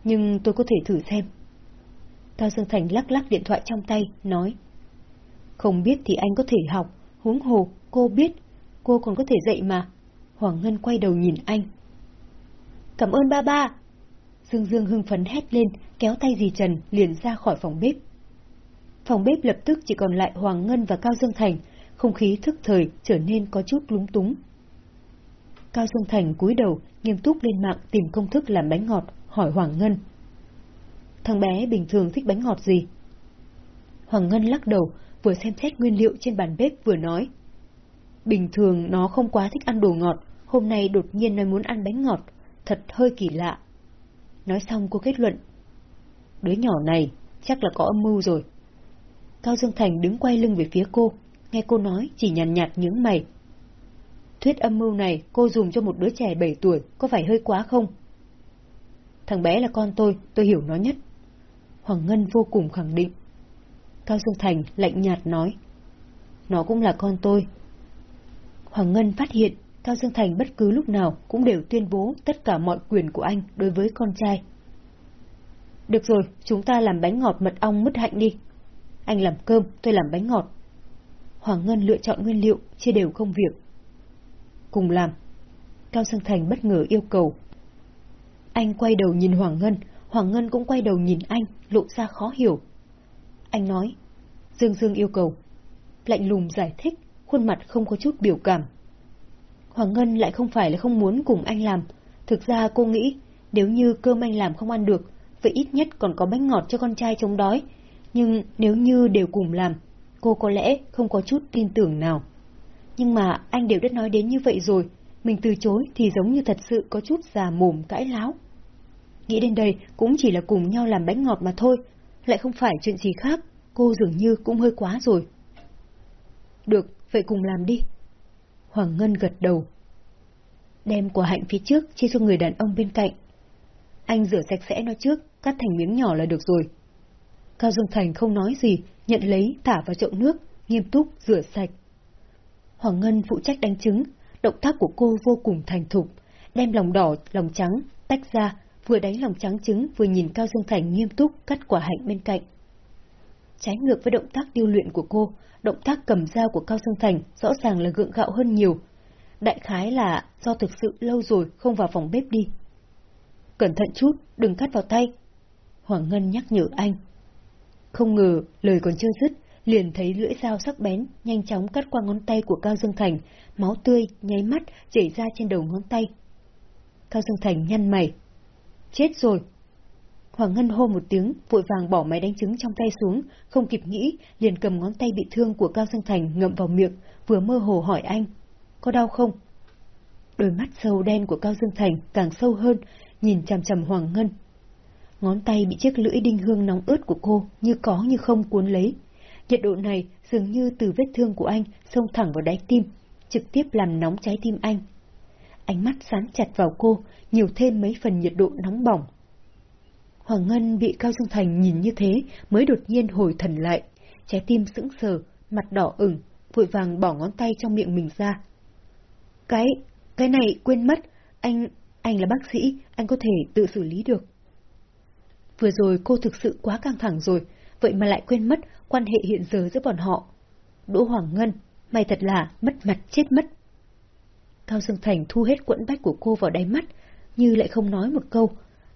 Nhưng tôi có thể thử xem. Cao Dương Thành lắc lắc điện thoại trong tay, nói. Không biết thì anh có thể học, huống hồ, cô biết, cô còn có thể dạy mà. Hoàng Ngân quay đầu nhìn anh. Cảm ơn ba ba. Dương Dương hưng phấn hét lên, kéo tay dì Trần liền ra khỏi phòng bếp. Phòng bếp lập tức chỉ còn lại Hoàng Ngân và Cao Dương Thành, không khí thức thời trở nên có chút lúng túng. Cao Dương Thành cúi đầu, nghiêm túc lên mạng tìm công thức làm bánh ngọt, hỏi Hoàng Ngân. Thằng bé bình thường thích bánh ngọt gì? Hoàng Ngân lắc đầu, vừa xem xét nguyên liệu trên bàn bếp vừa nói. Bình thường nó không quá thích ăn đồ ngọt, hôm nay đột nhiên nó muốn ăn bánh ngọt, thật hơi kỳ lạ. Nói xong cô kết luận. Đứa nhỏ này chắc là có âm mưu rồi. Cao Dương Thành đứng quay lưng về phía cô, nghe cô nói chỉ nhàn nhạt, nhạt nhướng mày. Thuyết âm mưu này cô dùng cho một đứa trẻ 7 tuổi, có phải hơi quá không? Thằng bé là con tôi, tôi hiểu nó nhất. Hoàng Ngân vô cùng khẳng định. Cao Dương Thành lạnh nhạt nói. Nó cũng là con tôi. Hoàng Ngân phát hiện Cao Dương Thành bất cứ lúc nào cũng đều tuyên bố tất cả mọi quyền của anh đối với con trai. Được rồi, chúng ta làm bánh ngọt mật ong mứt hạnh đi. Anh làm cơm, tôi làm bánh ngọt. Hoàng Ngân lựa chọn nguyên liệu, chia đều công việc. Cùng làm. Cao Sang Thành bất ngờ yêu cầu. Anh quay đầu nhìn Hoàng Ngân, Hoàng Ngân cũng quay đầu nhìn anh, lộ ra khó hiểu. Anh nói, Dương Dương yêu cầu. Lạnh lùng giải thích, khuôn mặt không có chút biểu cảm. Hoàng Ngân lại không phải là không muốn cùng anh làm. Thực ra cô nghĩ, nếu như cơm anh làm không ăn được, vậy ít nhất còn có bánh ngọt cho con trai chống đói. Nhưng nếu như đều cùng làm, cô có lẽ không có chút tin tưởng nào. Nhưng mà anh đều đã nói đến như vậy rồi, mình từ chối thì giống như thật sự có chút già mồm cãi láo. Nghĩ đến đây cũng chỉ là cùng nhau làm bánh ngọt mà thôi, lại không phải chuyện gì khác, cô dường như cũng hơi quá rồi. Được, vậy cùng làm đi. Hoàng Ngân gật đầu. Đem quả hạnh phía trước chia cho người đàn ông bên cạnh. Anh rửa sạch sẽ nó trước, cắt thành miếng nhỏ là được rồi. Cao Dương Thành không nói gì, nhận lấy, thả vào chậu nước, nghiêm túc, rửa sạch. Hoàng Ngân phụ trách đánh trứng, động tác của cô vô cùng thành thục, đem lòng đỏ, lòng trắng, tách ra, vừa đánh lòng trắng trứng vừa nhìn Cao Dương Thành nghiêm túc cắt quả hạnh bên cạnh. Trái ngược với động tác điêu luyện của cô, động tác cầm dao của Cao Dương Thành rõ ràng là gượng gạo hơn nhiều. Đại khái là do thực sự lâu rồi không vào phòng bếp đi. Cẩn thận chút, đừng cắt vào tay. Hoàng Ngân nhắc nhở anh. Không ngờ, lời còn chưa dứt, liền thấy lưỡi dao sắc bén nhanh chóng cắt qua ngón tay của Cao Dương Thành, máu tươi nháy mắt chảy ra trên đầu ngón tay. Cao Dương Thành nhăn mày. Chết rồi! Hoàng Ngân hô một tiếng, vội vàng bỏ máy đánh trứng trong tay xuống, không kịp nghĩ, liền cầm ngón tay bị thương của Cao Dương Thành ngậm vào miệng, vừa mơ hồ hỏi anh. Có đau không? Đôi mắt sâu đen của Cao Dương Thành càng sâu hơn, nhìn chằm chằm Hoàng Ngân. Ngón tay bị chiếc lưỡi đinh hương nóng ướt của cô như có như không cuốn lấy. Nhiệt độ này dường như từ vết thương của anh xông thẳng vào đáy tim, trực tiếp làm nóng trái tim anh. Ánh mắt sán chặt vào cô, nhiều thêm mấy phần nhiệt độ nóng bỏng. Hoàng Ngân bị Cao Dương Thành nhìn như thế mới đột nhiên hồi thần lại, trái tim sững sờ, mặt đỏ ửng, vội vàng bỏ ngón tay trong miệng mình ra. Cái, cái này quên mất, anh, anh là bác sĩ, anh có thể tự xử lý được. Vừa rồi cô thực sự quá căng thẳng rồi, vậy mà lại quên mất quan hệ hiện giờ giữa bọn họ. Đỗ Hoàng Ngân, mày thật là mất mặt chết mất. Cao Dương Thành thu hết quẫn bách của cô vào đáy mắt, như lại không nói một câu,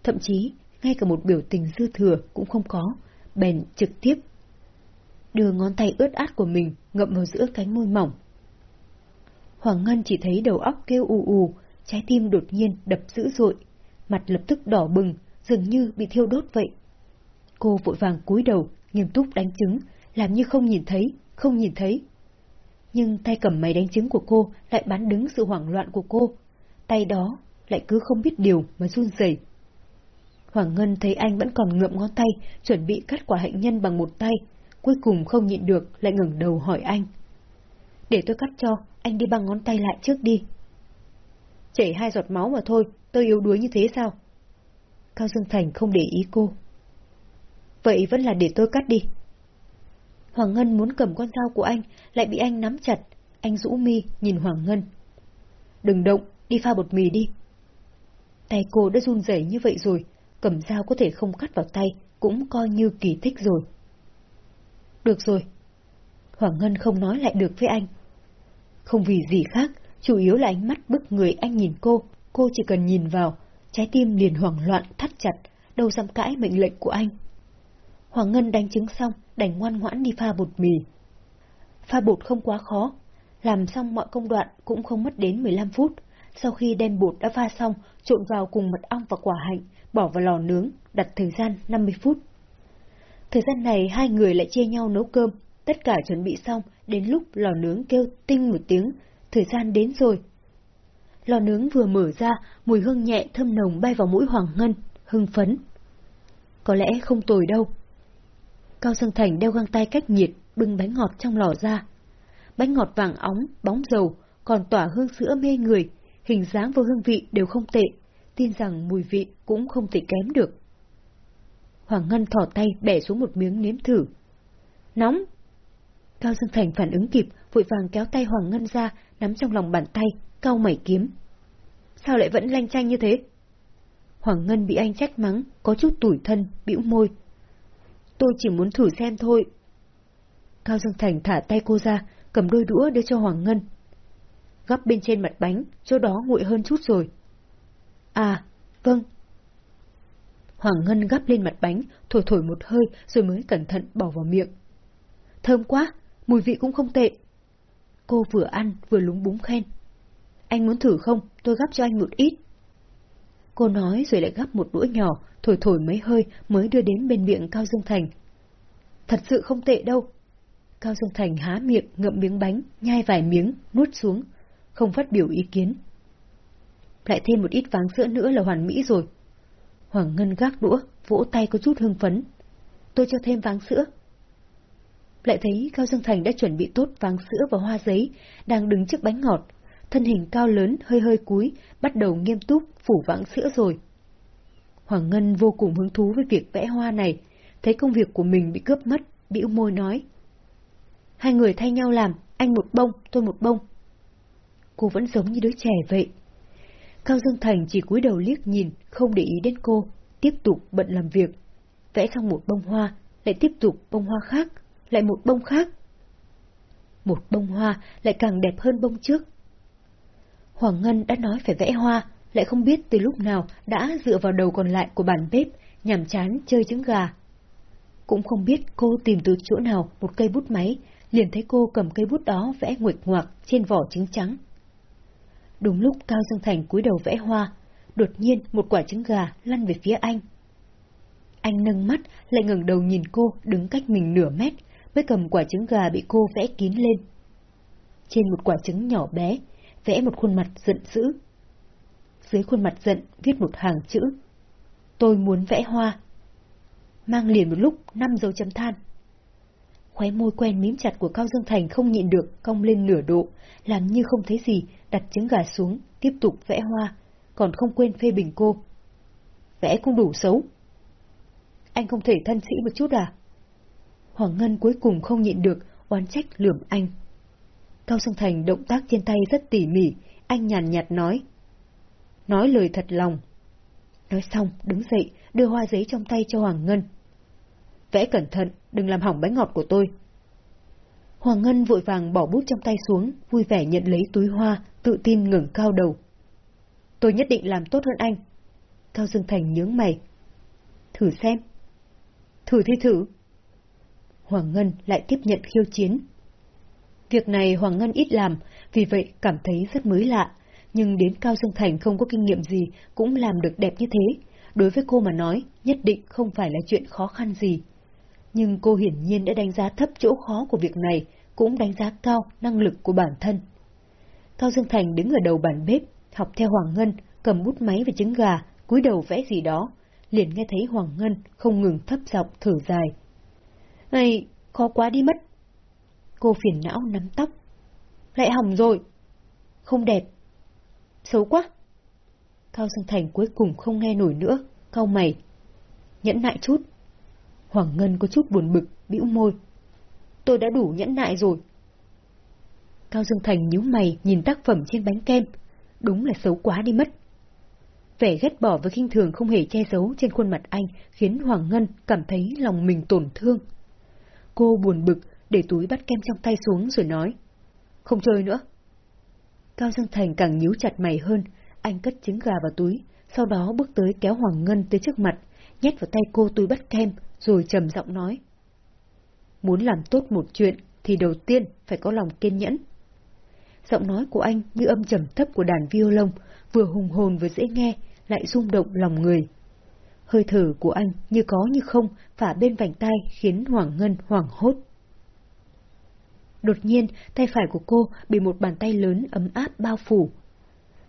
thậm chí ngay cả một biểu tình dư thừa cũng không có, bèn trực tiếp. Đưa ngón tay ướt át của mình ngậm vào giữa cánh môi mỏng. Hoàng Ngân chỉ thấy đầu óc kêu ù ù, trái tim đột nhiên đập dữ dội, mặt lập tức đỏ bừng, dường như bị thiêu đốt vậy. Cô vội vàng cúi đầu, nghiêm túc đánh trứng, làm như không nhìn thấy, không nhìn thấy. Nhưng tay cầm máy đánh trứng của cô lại bán đứng sự hoảng loạn của cô. Tay đó lại cứ không biết điều mà run rẩy. Hoàng Ngân thấy anh vẫn còn ngậm ngón tay, chuẩn bị cắt quả hạnh nhân bằng một tay, cuối cùng không nhịn được lại ngẩng đầu hỏi anh. Để tôi cắt cho, anh đi băng ngón tay lại trước đi. Chảy hai giọt máu mà thôi, tôi yếu đuối như thế sao? Cao Dương Thành không để ý cô. Vậy vẫn là để tôi cắt đi. Hoàng Ngân muốn cầm con dao của anh, lại bị anh nắm chặt. Anh rũ mi, nhìn Hoàng Ngân. Đừng động, đi pha bột mì đi. Tay cô đã run rẩy như vậy rồi, cầm dao có thể không cắt vào tay, cũng coi như kỳ tích rồi. Được rồi. Hoàng Ngân không nói lại được với anh. Không vì gì khác, chủ yếu là ánh mắt bức người anh nhìn cô, cô chỉ cần nhìn vào, trái tim liền hoảng loạn thắt chặt, đâu dám cãi mệnh lệnh của anh. Hoàng Ngân đánh trứng xong, đành ngoan ngoãn đi pha bột mì. Pha bột không quá khó, làm xong mọi công đoạn cũng không mất đến 15 phút. Sau khi đem bột đã pha xong, trộn vào cùng mật ong và quả hạnh, bỏ vào lò nướng, đặt thời gian 50 phút. Thời gian này hai người lại chia nhau nấu cơm, tất cả chuẩn bị xong, đến lúc lò nướng kêu tinh một tiếng, thời gian đến rồi. Lò nướng vừa mở ra, mùi hương nhẹ thơm nồng bay vào mũi Hoàng Ngân, hưng phấn. Có lẽ không tồi đâu. Cao Dương Thành đeo găng tay cách nhiệt, bưng bánh ngọt trong lò ra. Bánh ngọt vàng óng, bóng dầu, còn tỏa hương sữa mê người, hình dáng và hương vị đều không tệ, tin rằng mùi vị cũng không thể kém được. Hoàng Ngân thỏ tay bẻ xuống một miếng nếm thử. Nóng! Cao Dương Thành phản ứng kịp, vội vàng kéo tay Hoàng Ngân ra, nắm trong lòng bàn tay, cau mày kiếm. Sao lại vẫn lanh chanh như thế? Hoàng Ngân bị anh trách mắng, có chút tủi thân, bĩu môi. Tôi chỉ muốn thử xem thôi. Cao Dương Thành thả tay cô ra, cầm đôi đũa đưa cho Hoàng Ngân. Gắp bên trên mặt bánh, chỗ đó nguội hơn chút rồi. À, vâng. Hoàng Ngân gắp lên mặt bánh, thổi thổi một hơi rồi mới cẩn thận bỏ vào miệng. Thơm quá, mùi vị cũng không tệ. Cô vừa ăn vừa lúng búng khen. Anh muốn thử không? Tôi gắp cho anh một ít. Cô nói rồi lại gắp một đũa nhỏ, thổi thổi mấy hơi mới đưa đến bên miệng Cao Dương Thành. Thật sự không tệ đâu. Cao Dương Thành há miệng ngậm miếng bánh, nhai vài miếng, nuốt xuống, không phát biểu ý kiến. Lại thêm một ít váng sữa nữa là hoàn mỹ rồi. Hoàng Ngân gác đũa, vỗ tay có chút hưng phấn. Tôi cho thêm váng sữa. Lại thấy Cao Dương Thành đã chuẩn bị tốt váng sữa và hoa giấy, đang đứng trước bánh ngọt, thân hình cao lớn hơi hơi cúi, bắt đầu nghiêm túc phủ vãng sữa rồi. Hoàng Ngân vô cùng hứng thú với việc vẽ hoa này, thấy công việc của mình bị cướp mất, bĩu môi nói. Hai người thay nhau làm, anh một bông, tôi một bông. cô vẫn giống như đứa trẻ vậy. Cao Dương Thành chỉ cúi đầu liếc nhìn, không để ý đến cô, tiếp tục bận làm việc. Vẽ xong một bông hoa, lại tiếp tục bông hoa khác, lại một bông khác. Một bông hoa lại càng đẹp hơn bông trước. Hoàng Ngân đã nói phải vẽ hoa, lại không biết từ lúc nào đã dựa vào đầu còn lại của bàn bếp, nhảm chán chơi trứng gà. Cũng không biết cô tìm từ chỗ nào một cây bút máy, liền thấy cô cầm cây bút đó vẽ nguệch ngoạc trên vỏ trứng trắng. Đúng lúc Cao Dương Thành cúi đầu vẽ hoa, đột nhiên một quả trứng gà lăn về phía anh. Anh nâng mắt, lại ngẩng đầu nhìn cô đứng cách mình nửa mét, mới cầm quả trứng gà bị cô vẽ kín lên. Trên một quả trứng nhỏ bé, vẽ một khuôn mặt giận dữ. Dưới khuôn mặt giận viết một hàng chữ. Tôi muốn vẽ hoa. Mang liền một lúc năm dấu chấm than. Khóe môi quen mím chặt của Cao Dương Thành không nhịn được, cong lên nửa độ, làm như không thấy gì, đặt trứng gà xuống, tiếp tục vẽ hoa, còn không quên phê bình cô. Vẽ cũng đủ xấu. Anh không thể thân sĩ một chút à? Hoàng Ngân cuối cùng không nhịn được, oán trách lườm anh. Cao Dương Thành động tác trên tay rất tỉ mỉ, anh nhàn nhạt nói. Nói lời thật lòng. Nói xong, đứng dậy, đưa hoa giấy trong tay cho Hoàng Ngân. Vẽ cẩn thận, đừng làm hỏng bánh ngọt của tôi. Hoàng Ngân vội vàng bỏ bút trong tay xuống, vui vẻ nhận lấy túi hoa, tự tin ngẩng cao đầu. Tôi nhất định làm tốt hơn anh. Cao Dương Thành nhướng mày. Thử xem. Thử thì thử. Hoàng Ngân lại tiếp nhận khiêu chiến. Việc này Hoàng Ngân ít làm, vì vậy cảm thấy rất mới lạ. Nhưng đến Cao Dương Thành không có kinh nghiệm gì cũng làm được đẹp như thế. Đối với cô mà nói, nhất định không phải là chuyện khó khăn gì nhưng cô hiển nhiên đã đánh giá thấp chỗ khó của việc này, cũng đánh giá cao năng lực của bản thân. Cao Dương Thành đứng ở đầu bàn bếp, học theo Hoàng Ngân, cầm bút máy và trứng gà, cúi đầu vẽ gì đó, liền nghe thấy Hoàng Ngân không ngừng thấp giọng thở dài. Này, khó quá đi mất. Cô phiền não nắm tóc. Lại hỏng rồi. Không đẹp. Xấu quá. Cao Dương Thành cuối cùng không nghe nổi nữa, cau mày. Nhẫn nại chút, Hoàng Ngân có chút buồn bực, bĩu môi. Tôi đã đủ nhẫn nại rồi. Cao Dương Thành nhíu mày nhìn tác phẩm trên bánh kem. Đúng là xấu quá đi mất. Vẻ ghét bỏ và khinh thường không hề che giấu trên khuôn mặt anh khiến Hoàng Ngân cảm thấy lòng mình tổn thương. Cô buồn bực để túi bắt kem trong tay xuống rồi nói. Không chơi nữa. Cao Dương Thành càng nhíu chặt mày hơn, anh cất trứng gà vào túi, sau đó bước tới kéo Hoàng Ngân tới trước mặt, nhét vào tay cô túi bắt kem, rồi trầm giọng nói. Muốn làm tốt một chuyện thì đầu tiên phải có lòng kiên nhẫn. Giọng nói của anh như âm trầm thấp của đàn violon, vừa hùng hồn vừa dễ nghe, lại rung động lòng người. Hơi thở của anh như có như không phả bên vành tay khiến Hoàng Ngân hoảng hốt. Đột nhiên, tay phải của cô bị một bàn tay lớn ấm áp bao phủ.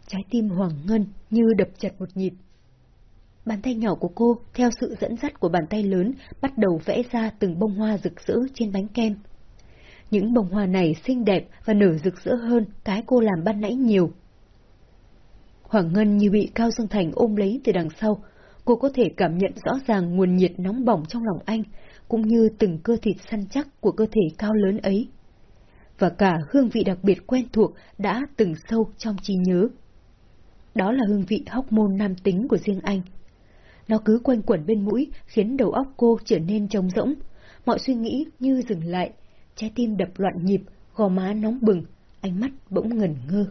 Trái tim Hoàng Ngân như đập chặt một nhịp. Bàn tay nhỏ của cô, theo sự dẫn dắt của bàn tay lớn, bắt đầu vẽ ra từng bông hoa rực rỡ trên bánh kem. Những bông hoa này xinh đẹp và nở rực rỡ hơn cái cô làm ban nãy nhiều. Hoàng Ngân như bị Cao Dương Thành ôm lấy từ đằng sau, cô có thể cảm nhận rõ ràng nguồn nhiệt nóng bỏng trong lòng anh, cũng như từng cơ thịt săn chắc của cơ thể cao lớn ấy. Và cả hương vị đặc biệt quen thuộc đã từng sâu trong trí nhớ. Đó là hương vị hóc môn nam tính của riêng anh. Nó cứ quanh quẩn bên mũi, khiến đầu óc cô trở nên trống rỗng. Mọi suy nghĩ như dừng lại, trái tim đập loạn nhịp, gò má nóng bừng, ánh mắt bỗng ngẩn ngơ.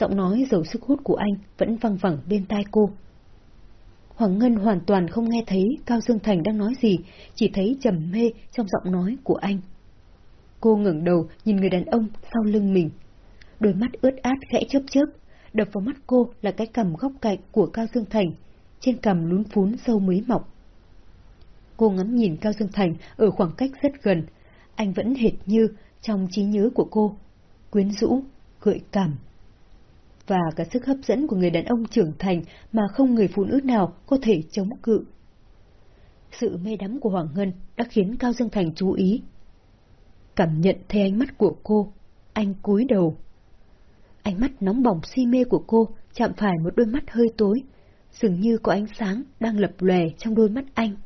Giọng nói giàu sức hút của anh vẫn văng vẳng bên tai cô. Hoàng Ngân hoàn toàn không nghe thấy Cao Dương Thành đang nói gì, chỉ thấy trầm mê trong giọng nói của anh. Cô ngẩng đầu nhìn người đàn ông sau lưng mình. Đôi mắt ướt át khẽ chớp chớp, đập vào mắt cô là cái cầm góc cạnh của Cao Dương Thành, trên cầm lún phún sâu mới mọc. Cô ngắm nhìn Cao Dương Thành ở khoảng cách rất gần, anh vẫn hệt như trong trí nhớ của cô, quyến rũ, gợi cảm. Và cả sức hấp dẫn của người đàn ông trưởng thành mà không người phụ nữ nào có thể chống cự. Sự mê đắm của Hoàng Ngân đã khiến Cao Dương Thành chú ý. Cảm nhận thấy ánh mắt của cô, anh cúi đầu. Ánh mắt nóng bỏng si mê của cô chạm phải một đôi mắt hơi tối, dường như có ánh sáng đang lập lòe trong đôi mắt anh.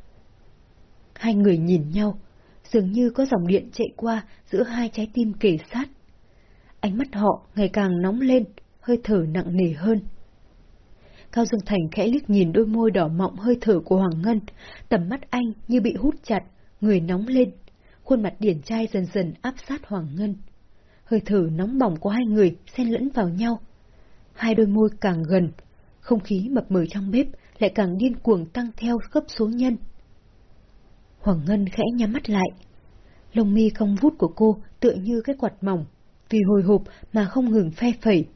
Hai người nhìn nhau, dường như có dòng điện chạy qua giữa hai trái tim kề sát. ánh mắt họ ngày càng nóng lên, hơi thở nặng nề hơn. Cao Dương Thành khẽ liếc nhìn đôi môi đỏ mọng hơi thở của Hoàng Ngân, tầm mắt anh như bị hút chặt, người nóng lên, khuôn mặt điển trai dần dần áp sát Hoàng Ngân. Hơi thở nóng bỏng của hai người xen lẫn vào nhau. Hai đôi môi càng gần, không khí mập mờ trong bếp lại càng điên cuồng tăng theo gấp số nhân. Hoàng Ngân khẽ nhắm mắt lại. Lông mi không vút của cô tựa như cái quạt mỏng, vì hồi hộp mà không ngừng phe phẩy.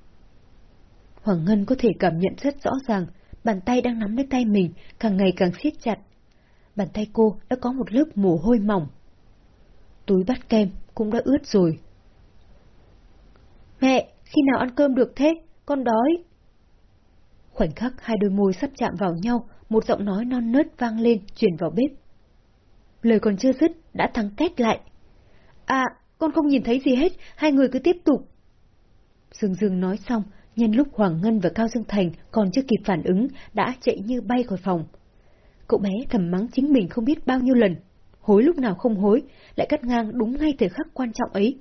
Hoàng Ngân có thể cảm nhận rất rõ ràng, bàn tay đang nắm lấy tay mình càng ngày càng siết chặt. Bàn tay cô đã có một lớp mồ hôi mỏng. Túi bắt kem cũng đã ướt rồi. Mẹ, khi nào ăn cơm được thế? Con đói. Khoảnh khắc hai đôi môi sắp chạm vào nhau, một giọng nói non nớt vang lên, truyền vào bếp. Lời còn chưa dứt, đã thắng két lại. À, con không nhìn thấy gì hết, hai người cứ tiếp tục. Dương Dương nói xong, nhân lúc Hoàng Ngân và Cao Dương Thành còn chưa kịp phản ứng, đã chạy như bay khỏi phòng. Cậu bé thầm mắng chính mình không biết bao nhiêu lần, hối lúc nào không hối, lại cắt ngang đúng ngay thời khắc quan trọng ấy.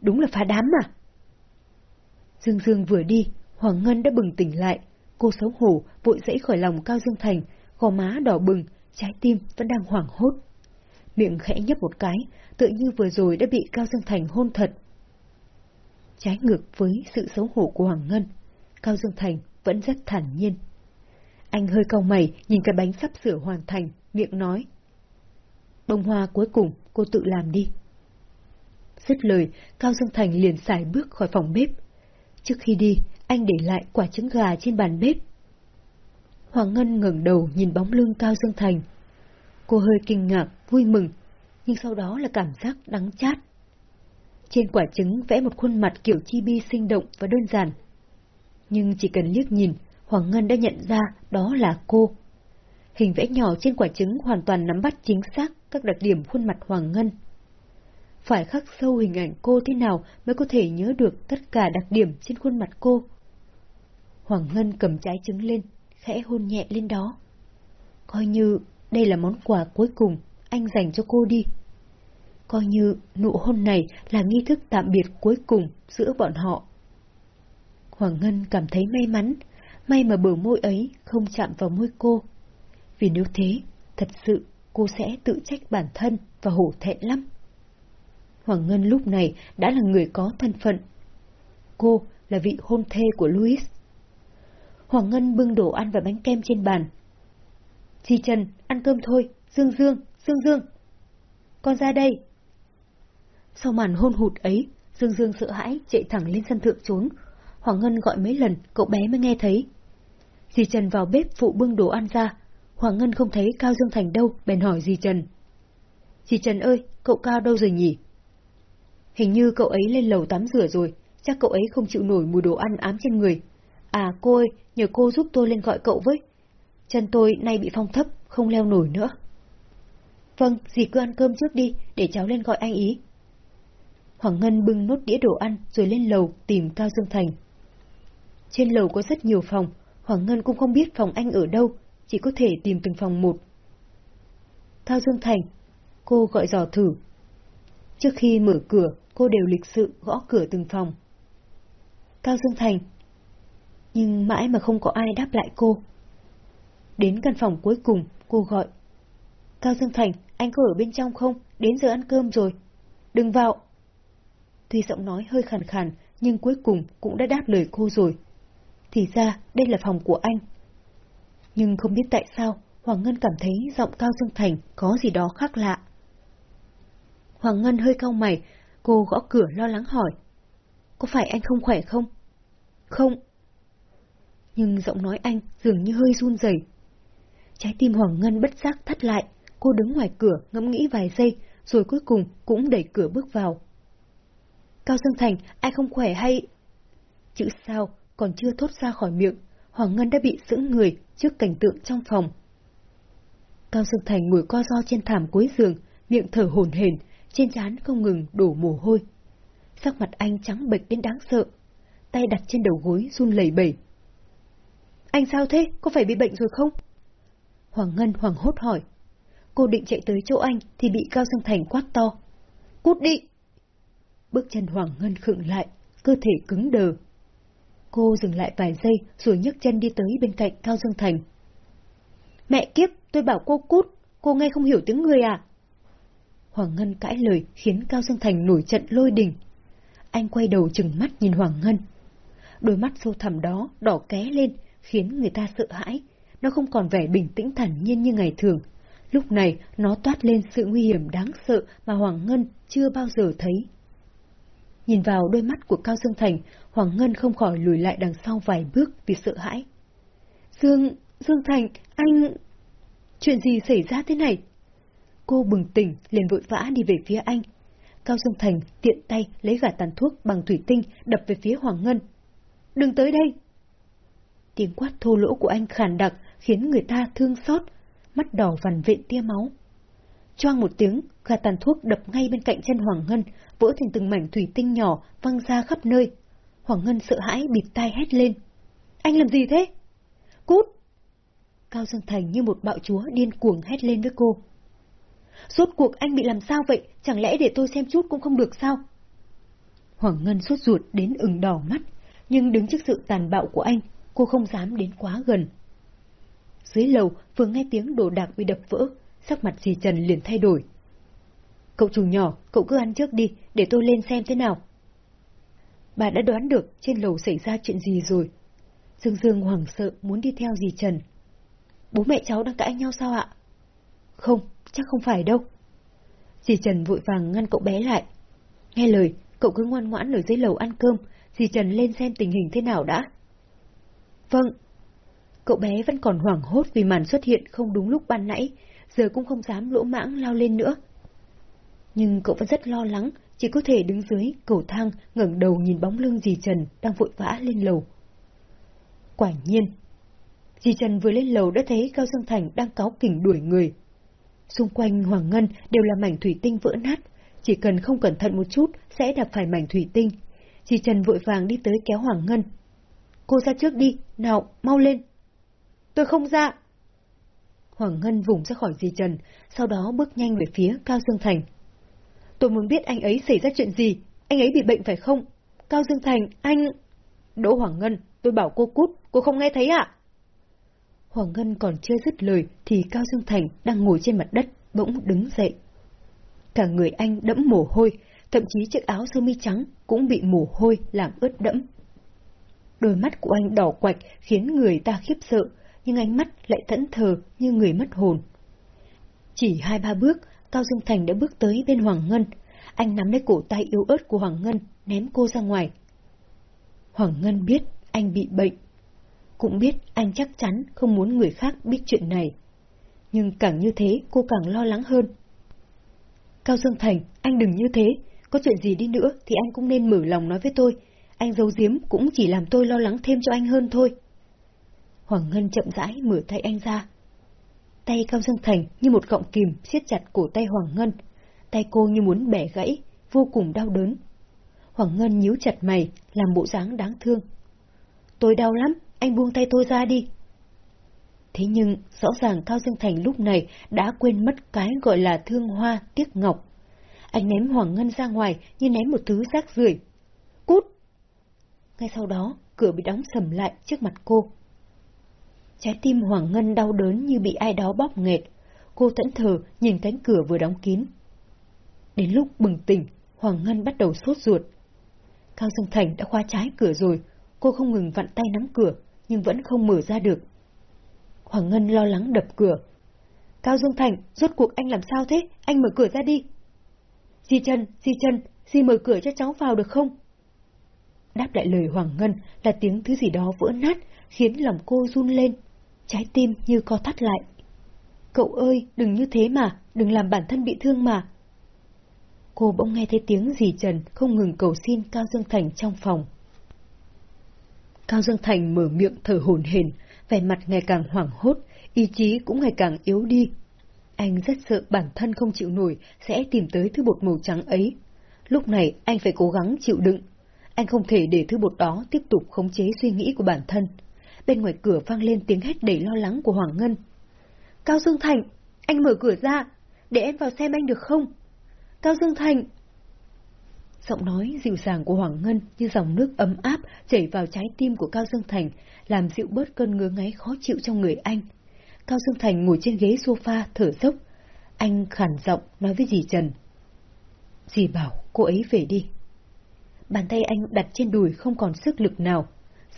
Đúng là phá đám mà. Dương Dương vừa đi, Hoàng Ngân đã bừng tỉnh lại, cô xấu hổ vội dãy khỏi lòng Cao Dương Thành, gò má đỏ bừng, trái tim vẫn đang hoảng hốt. Miệng khẽ nhấp một cái, tự như vừa rồi đã bị Cao Dương Thành hôn thật. Trái ngược với sự xấu hổ của Hoàng Ngân, Cao Dương Thành vẫn rất thản nhiên. Anh hơi cau mày nhìn cái bánh sắp sửa hoàn thành, miệng nói. Bông hoa cuối cùng cô tự làm đi. Dứt lời, Cao Dương Thành liền xài bước khỏi phòng bếp. Trước khi đi, anh để lại quả trứng gà trên bàn bếp. Hoàng Ngân ngẩng đầu nhìn bóng lưng Cao Dương Thành. Cô hơi kinh ngạc, vui mừng, nhưng sau đó là cảm giác đắng chát. Trên quả trứng vẽ một khuôn mặt kiểu chi bi sinh động và đơn giản. Nhưng chỉ cần liếc nhìn, Hoàng Ngân đã nhận ra đó là cô. Hình vẽ nhỏ trên quả trứng hoàn toàn nắm bắt chính xác các đặc điểm khuôn mặt Hoàng Ngân. Phải khắc sâu hình ảnh cô thế nào mới có thể nhớ được tất cả đặc điểm trên khuôn mặt cô. Hoàng Ngân cầm trái trứng lên, khẽ hôn nhẹ lên đó. Coi như đây là món quà cuối cùng anh dành cho cô đi. Coi như nụ hôn này là nghi thức tạm biệt cuối cùng giữa bọn họ. Hoàng Ngân cảm thấy may mắn, may mà bờ môi ấy không chạm vào môi cô. Vì nếu thế, thật sự cô sẽ tự trách bản thân và hổ thẹn lắm. Hoàng Ngân lúc này đã là người có thân phận. Cô là vị hôn thê của Louis. Hoàng Ngân bưng đồ ăn và bánh kem trên bàn. Chi Trần, ăn cơm thôi, Dương Dương, Dương Dương. Con ra đây. Sau màn hôn hụt ấy, Dương Dương sợ hãi chạy thẳng lên sân thượng trốn. Hoàng Ngân gọi mấy lần, cậu bé mới nghe thấy. Dì Trần vào bếp phụ bưng đồ ăn ra. Hoàng Ngân không thấy Cao Dương Thành đâu, bèn hỏi dì Trần. Dì Trần ơi, cậu Cao đâu rồi nhỉ? Hình như cậu ấy lên lầu tắm rửa rồi, chắc cậu ấy không chịu nổi mùi đồ ăn ám trên người. À cô ơi, nhờ cô giúp tôi lên gọi cậu với. Chân tôi nay bị phong thấp, không leo nổi nữa. Vâng, dì cứ ăn cơm trước đi, để cháu lên gọi anh ý. Hoàng Ngân bưng nốt đĩa đồ ăn rồi lên lầu tìm Cao Dương Thành. Trên lầu có rất nhiều phòng, Hoàng Ngân cũng không biết phòng anh ở đâu, chỉ có thể tìm từng phòng một. Thao Dương Thành, cô gọi dò thử. Trước khi mở cửa, cô đều lịch sự gõ cửa từng phòng. Cao Dương Thành. Nhưng mãi mà không có ai đáp lại cô. Đến căn phòng cuối cùng, cô gọi. Cao Dương Thành, anh có ở bên trong không? Đến giờ ăn cơm rồi. Đừng vào. Tuy giọng nói hơi khàn khàn, nhưng cuối cùng cũng đã đáp lời cô rồi. Thì ra, đây là phòng của anh. Nhưng không biết tại sao, Hoàng Ngân cảm thấy giọng Cao Dương Thành có gì đó khác lạ. Hoàng Ngân hơi cau mày, cô gõ cửa lo lắng hỏi. Có phải anh không khỏe không? Không. Nhưng giọng nói anh dường như hơi run rẩy. Trái tim Hoàng Ngân bất giác thắt lại, cô đứng ngoài cửa ngẫm nghĩ vài giây, rồi cuối cùng cũng đẩy cửa bước vào. Cao Dương Thành, ai không khỏe hay... Chữ sao còn chưa thốt ra khỏi miệng, Hoàng Ngân đã bị sững người trước cảnh tượng trong phòng. Cao Dương Thành ngồi co ro trên thảm cuối giường, miệng thở hổn hển, trên trán không ngừng đổ mồ hôi. Sắc mặt anh trắng bệch đến đáng sợ, tay đặt trên đầu gối run lẩy bẩy. Anh sao thế? Có phải bị bệnh rồi không? Hoàng Ngân hoàng hốt hỏi. Cô định chạy tới chỗ anh thì bị Cao Dương Thành quát to. Cút đi! Bước chân Hoàng Ngân khựng lại, cơ thể cứng đờ. Cô dừng lại vài giây rồi nhấc chân đi tới bên cạnh Cao Dương Thành. Mẹ kiếp, tôi bảo cô cút, cô nghe không hiểu tiếng người à? Hoàng Ngân cãi lời khiến Cao Dương Thành nổi trận lôi đình. Anh quay đầu chừng mắt nhìn Hoàng Ngân. Đôi mắt sâu thẳm đó đỏ ké lên, khiến người ta sợ hãi. Nó không còn vẻ bình tĩnh thản nhiên như ngày thường. Lúc này nó toát lên sự nguy hiểm đáng sợ mà Hoàng Ngân chưa bao giờ thấy. Nhìn vào đôi mắt của Cao Dương Thành, Hoàng Ngân không khỏi lùi lại đằng sau vài bước vì sợ hãi. Dương, Dương Thành, anh... Chuyện gì xảy ra thế này? Cô bừng tỉnh, liền vội vã đi về phía anh. Cao Dương Thành tiện tay lấy gạt tàn thuốc bằng thủy tinh đập về phía Hoàng Ngân. Đừng tới đây! Tiếng quát thô lỗ của anh khàn đặc khiến người ta thương xót, mắt đỏ vằn vện tia máu. Choang một tiếng, gạt tàn thuốc đập ngay bên cạnh chân Hoàng Ngân, vỡ thành từng mảnh thủy tinh nhỏ văng ra khắp nơi. Hoàng Ngân sợ hãi bịt tai hét lên. Anh làm gì thế? Cút! Cao Dương Thành như một bạo chúa điên cuồng hét lên với cô. Suốt cuộc anh bị làm sao vậy? Chẳng lẽ để tôi xem chút cũng không được sao? Hoàng Ngân suốt ruột đến ửng đỏ mắt, nhưng đứng trước sự tàn bạo của anh, cô không dám đến quá gần. Dưới lầu vừa nghe tiếng đồ đạc bị đập vỡ, sắc mặt dì Trần liền thay đổi. Cậu chủ nhỏ, cậu cứ ăn trước đi, để tôi lên xem thế nào. Bà đã đoán được trên lầu xảy ra chuyện gì rồi. Dương Dương hoảng sợ muốn đi theo dì Trần. Bố mẹ cháu đang cãi nhau sao ạ? Không, chắc không phải đâu. Dì Trần vội vàng ngăn cậu bé lại. Nghe lời, cậu cứ ngoan ngoãn ở dưới lầu ăn cơm, dì Trần lên xem tình hình thế nào đã. Vâng. Cậu bé vẫn còn hoảng hốt vì màn xuất hiện không đúng lúc ban nãy, giờ cũng không dám lỗ mãng lao lên nữa. Nhưng cậu vẫn rất lo lắng, chỉ có thể đứng dưới cầu thang ngẩng đầu nhìn bóng lưng dì Trần đang vội vã lên lầu. Quả nhiên, dì Trần vừa lên lầu đã thấy Cao Dương Thành đang cáo kỉnh đuổi người. Xung quanh Hoàng Ngân đều là mảnh thủy tinh vỡ nát, chỉ cần không cẩn thận một chút sẽ đập phải mảnh thủy tinh. Dì Trần vội vàng đi tới kéo Hoàng Ngân. Cô ra trước đi, nào, mau lên. Tôi không ra. Hoàng Ngân vùng ra khỏi dì Trần, sau đó bước nhanh về phía Cao Dương Thành. Tôi muốn biết anh ấy xảy ra chuyện gì, anh ấy bị bệnh phải không? Cao Dương Thành, anh... Đỗ Hoàng Ngân, tôi bảo cô cút, cô không nghe thấy ạ? À? Hoàng Ngân còn chưa dứt lời thì Cao Dương Thành đang ngồi trên mặt đất, bỗng đứng dậy. Cả người anh đẫm mồ hôi, thậm chí chiếc áo sơ mi trắng cũng bị mồ hôi làm ướt đẫm. Đôi mắt của anh đỏ quạch khiến người ta khiếp sợ, nhưng ánh mắt lại thẫn thờ như người mất hồn. Chỉ hai ba bước, Cao Dương Thành đã bước tới bên Hoàng Ngân. Anh nắm lấy cổ tay yếu ớt của Hoàng Ngân, ném cô ra ngoài. Hoàng Ngân biết anh bị bệnh. Cũng biết anh chắc chắn không muốn người khác biết chuyện này. Nhưng càng như thế, cô càng lo lắng hơn. Cao Dương Thành, anh đừng như thế. Có chuyện gì đi nữa thì anh cũng nên mở lòng nói với tôi. Anh giấu giếm cũng chỉ làm tôi lo lắng thêm cho anh hơn thôi. Hoàng Ngân chậm rãi mở tay anh ra. Tay Cao Dương Thành như một gọng kìm siết chặt cổ tay Hoàng Ngân. Tay cô như muốn bẻ gãy, vô cùng đau đớn. Hoàng Ngân nhíu chặt mày, làm bộ dáng đáng thương. Tôi đau lắm, anh buông tay tôi ra đi. Thế nhưng, rõ ràng Cao Dương Thành lúc này đã quên mất cái gọi là thương hoa tiếc ngọc. Anh ném Hoàng Ngân ra ngoài như ném một thứ rác rưởi. Cút! Ngay sau đó, cửa bị đóng sầm lại trước mặt cô. Trái tim Hoàng Ngân đau đớn như bị ai đó bóp nghẹt. Cô thẫn thờ nhìn cánh cửa vừa đóng kín. Đến lúc bừng tỉnh, Hoàng Ngân bắt đầu sốt ruột. Cao Dương Thành đã khóa trái cửa rồi, cô không ngừng vặn tay nắm cửa, nhưng vẫn không mở ra được. Hoàng Ngân lo lắng đập cửa. Cao Dương Thành, rốt cuộc anh làm sao thế? Anh mở cửa ra đi. Di chân Di chân Di mở cửa cho cháu vào được không? Đáp lại lời Hoàng Ngân là tiếng thứ gì đó vỡ nát, khiến lòng cô run lên trái tim như co thắt lại. Cậu ơi, đừng như thế mà, đừng làm bản thân bị thương mà. Cô bỗng nghe thấy tiếng dì Trần không ngừng cầu xin Cao Dương Thành trong phòng. Cao Dương Thành mở miệng thở hổn hển, vẻ mặt ngày càng hoảng hốt, ý chí cũng ngày càng yếu đi. Anh rất sợ bản thân không chịu nổi sẽ tìm tới thứ bột màu trắng ấy. Lúc này anh phải cố gắng chịu đựng. Anh không thể để thứ bột đó tiếp tục khống chế suy nghĩ của bản thân bên ngoài cửa vang lên tiếng hét đầy lo lắng của Hoàng Ngân. Cao Dương Thành, anh mở cửa ra, để em vào xem anh được không? Cao Dương Thành! Giọng nói dịu dàng của Hoàng Ngân như dòng nước ấm áp chảy vào trái tim của Cao Dương Thành, làm dịu bớt cơn ngứa ngáy khó chịu trong người anh. Cao Dương Thành ngồi trên ghế sofa thở dốc. Anh khản giọng nói với dì Trần. Dì bảo cô ấy về đi. Bàn tay anh đặt trên đùi không còn sức lực nào.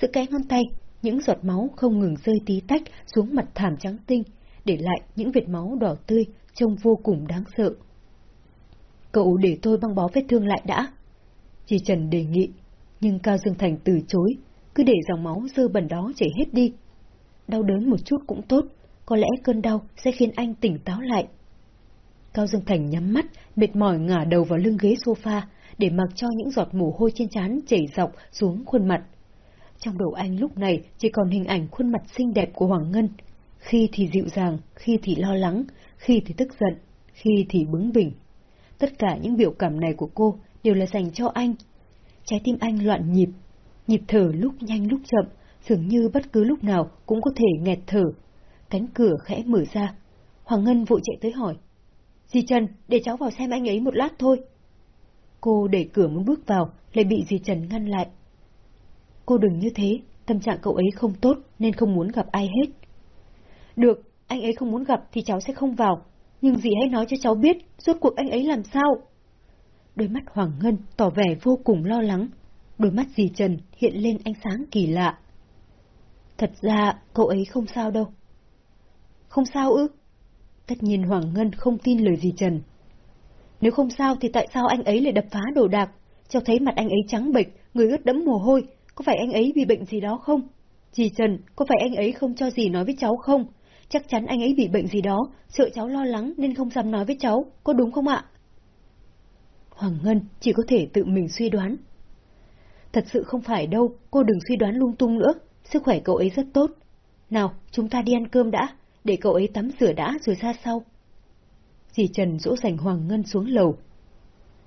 Sự kẽ ngón tay, những giọt máu không ngừng rơi tí tách xuống mặt thảm trắng tinh, để lại những vệt máu đỏ tươi trông vô cùng đáng sợ. Cậu để tôi băng bó vết thương lại đã. Chị Trần đề nghị, nhưng Cao Dương Thành từ chối, cứ để dòng máu dơ bẩn đó chảy hết đi. Đau đớn một chút cũng tốt, có lẽ cơn đau sẽ khiến anh tỉnh táo lại. Cao Dương Thành nhắm mắt, mệt mỏi ngả đầu vào lưng ghế sofa, để mặc cho những giọt mồ hôi trên trán chảy dọc xuống khuôn mặt. Trong đầu anh lúc này chỉ còn hình ảnh khuôn mặt xinh đẹp của Hoàng Ngân, khi thì dịu dàng, khi thì lo lắng, khi thì tức giận, khi thì bướng bỉnh. Tất cả những biểu cảm này của cô đều là dành cho anh. Trái tim anh loạn nhịp, nhịp thở lúc nhanh lúc chậm, dường như bất cứ lúc nào cũng có thể nghẹt thở. Cánh cửa khẽ mở ra. Hoàng Ngân vội chạy tới hỏi. Dì Trần, để cháu vào xem anh ấy một lát thôi. Cô đẩy cửa muốn bước vào, lại bị dì Trần ngăn lại. Cô đừng như thế, tâm trạng cậu ấy không tốt nên không muốn gặp ai hết. Được, anh ấy không muốn gặp thì cháu sẽ không vào, nhưng dì hãy nói cho cháu biết, rốt cuộc anh ấy làm sao? Đôi mắt Hoàng Ngân tỏ vẻ vô cùng lo lắng, đôi mắt dì Trần hiện lên ánh sáng kỳ lạ. Thật ra, cậu ấy không sao đâu. Không sao ư? Tất nhiên Hoàng Ngân không tin lời dì Trần. Nếu không sao thì tại sao anh ấy lại đập phá đồ đạc, cháu thấy mặt anh ấy trắng bệch, người ướt đẫm mồ hôi, có phải anh ấy bị bệnh gì đó không? Dì Trần, có phải anh ấy không cho dì nói với cháu không? Chắc chắn anh ấy bị bệnh gì đó, sợ cháu lo lắng nên không dám nói với cháu, có đúng không ạ? Hoàng Ngân chỉ có thể tự mình suy đoán. Thật sự không phải đâu, cô đừng suy đoán lung tung nữa, sức khỏe cậu ấy rất tốt. Nào, chúng ta đi ăn cơm đã, để cậu ấy tắm rửa đã rồi ra sau. Dì Trần dỗ dành Hoàng Ngân xuống lầu.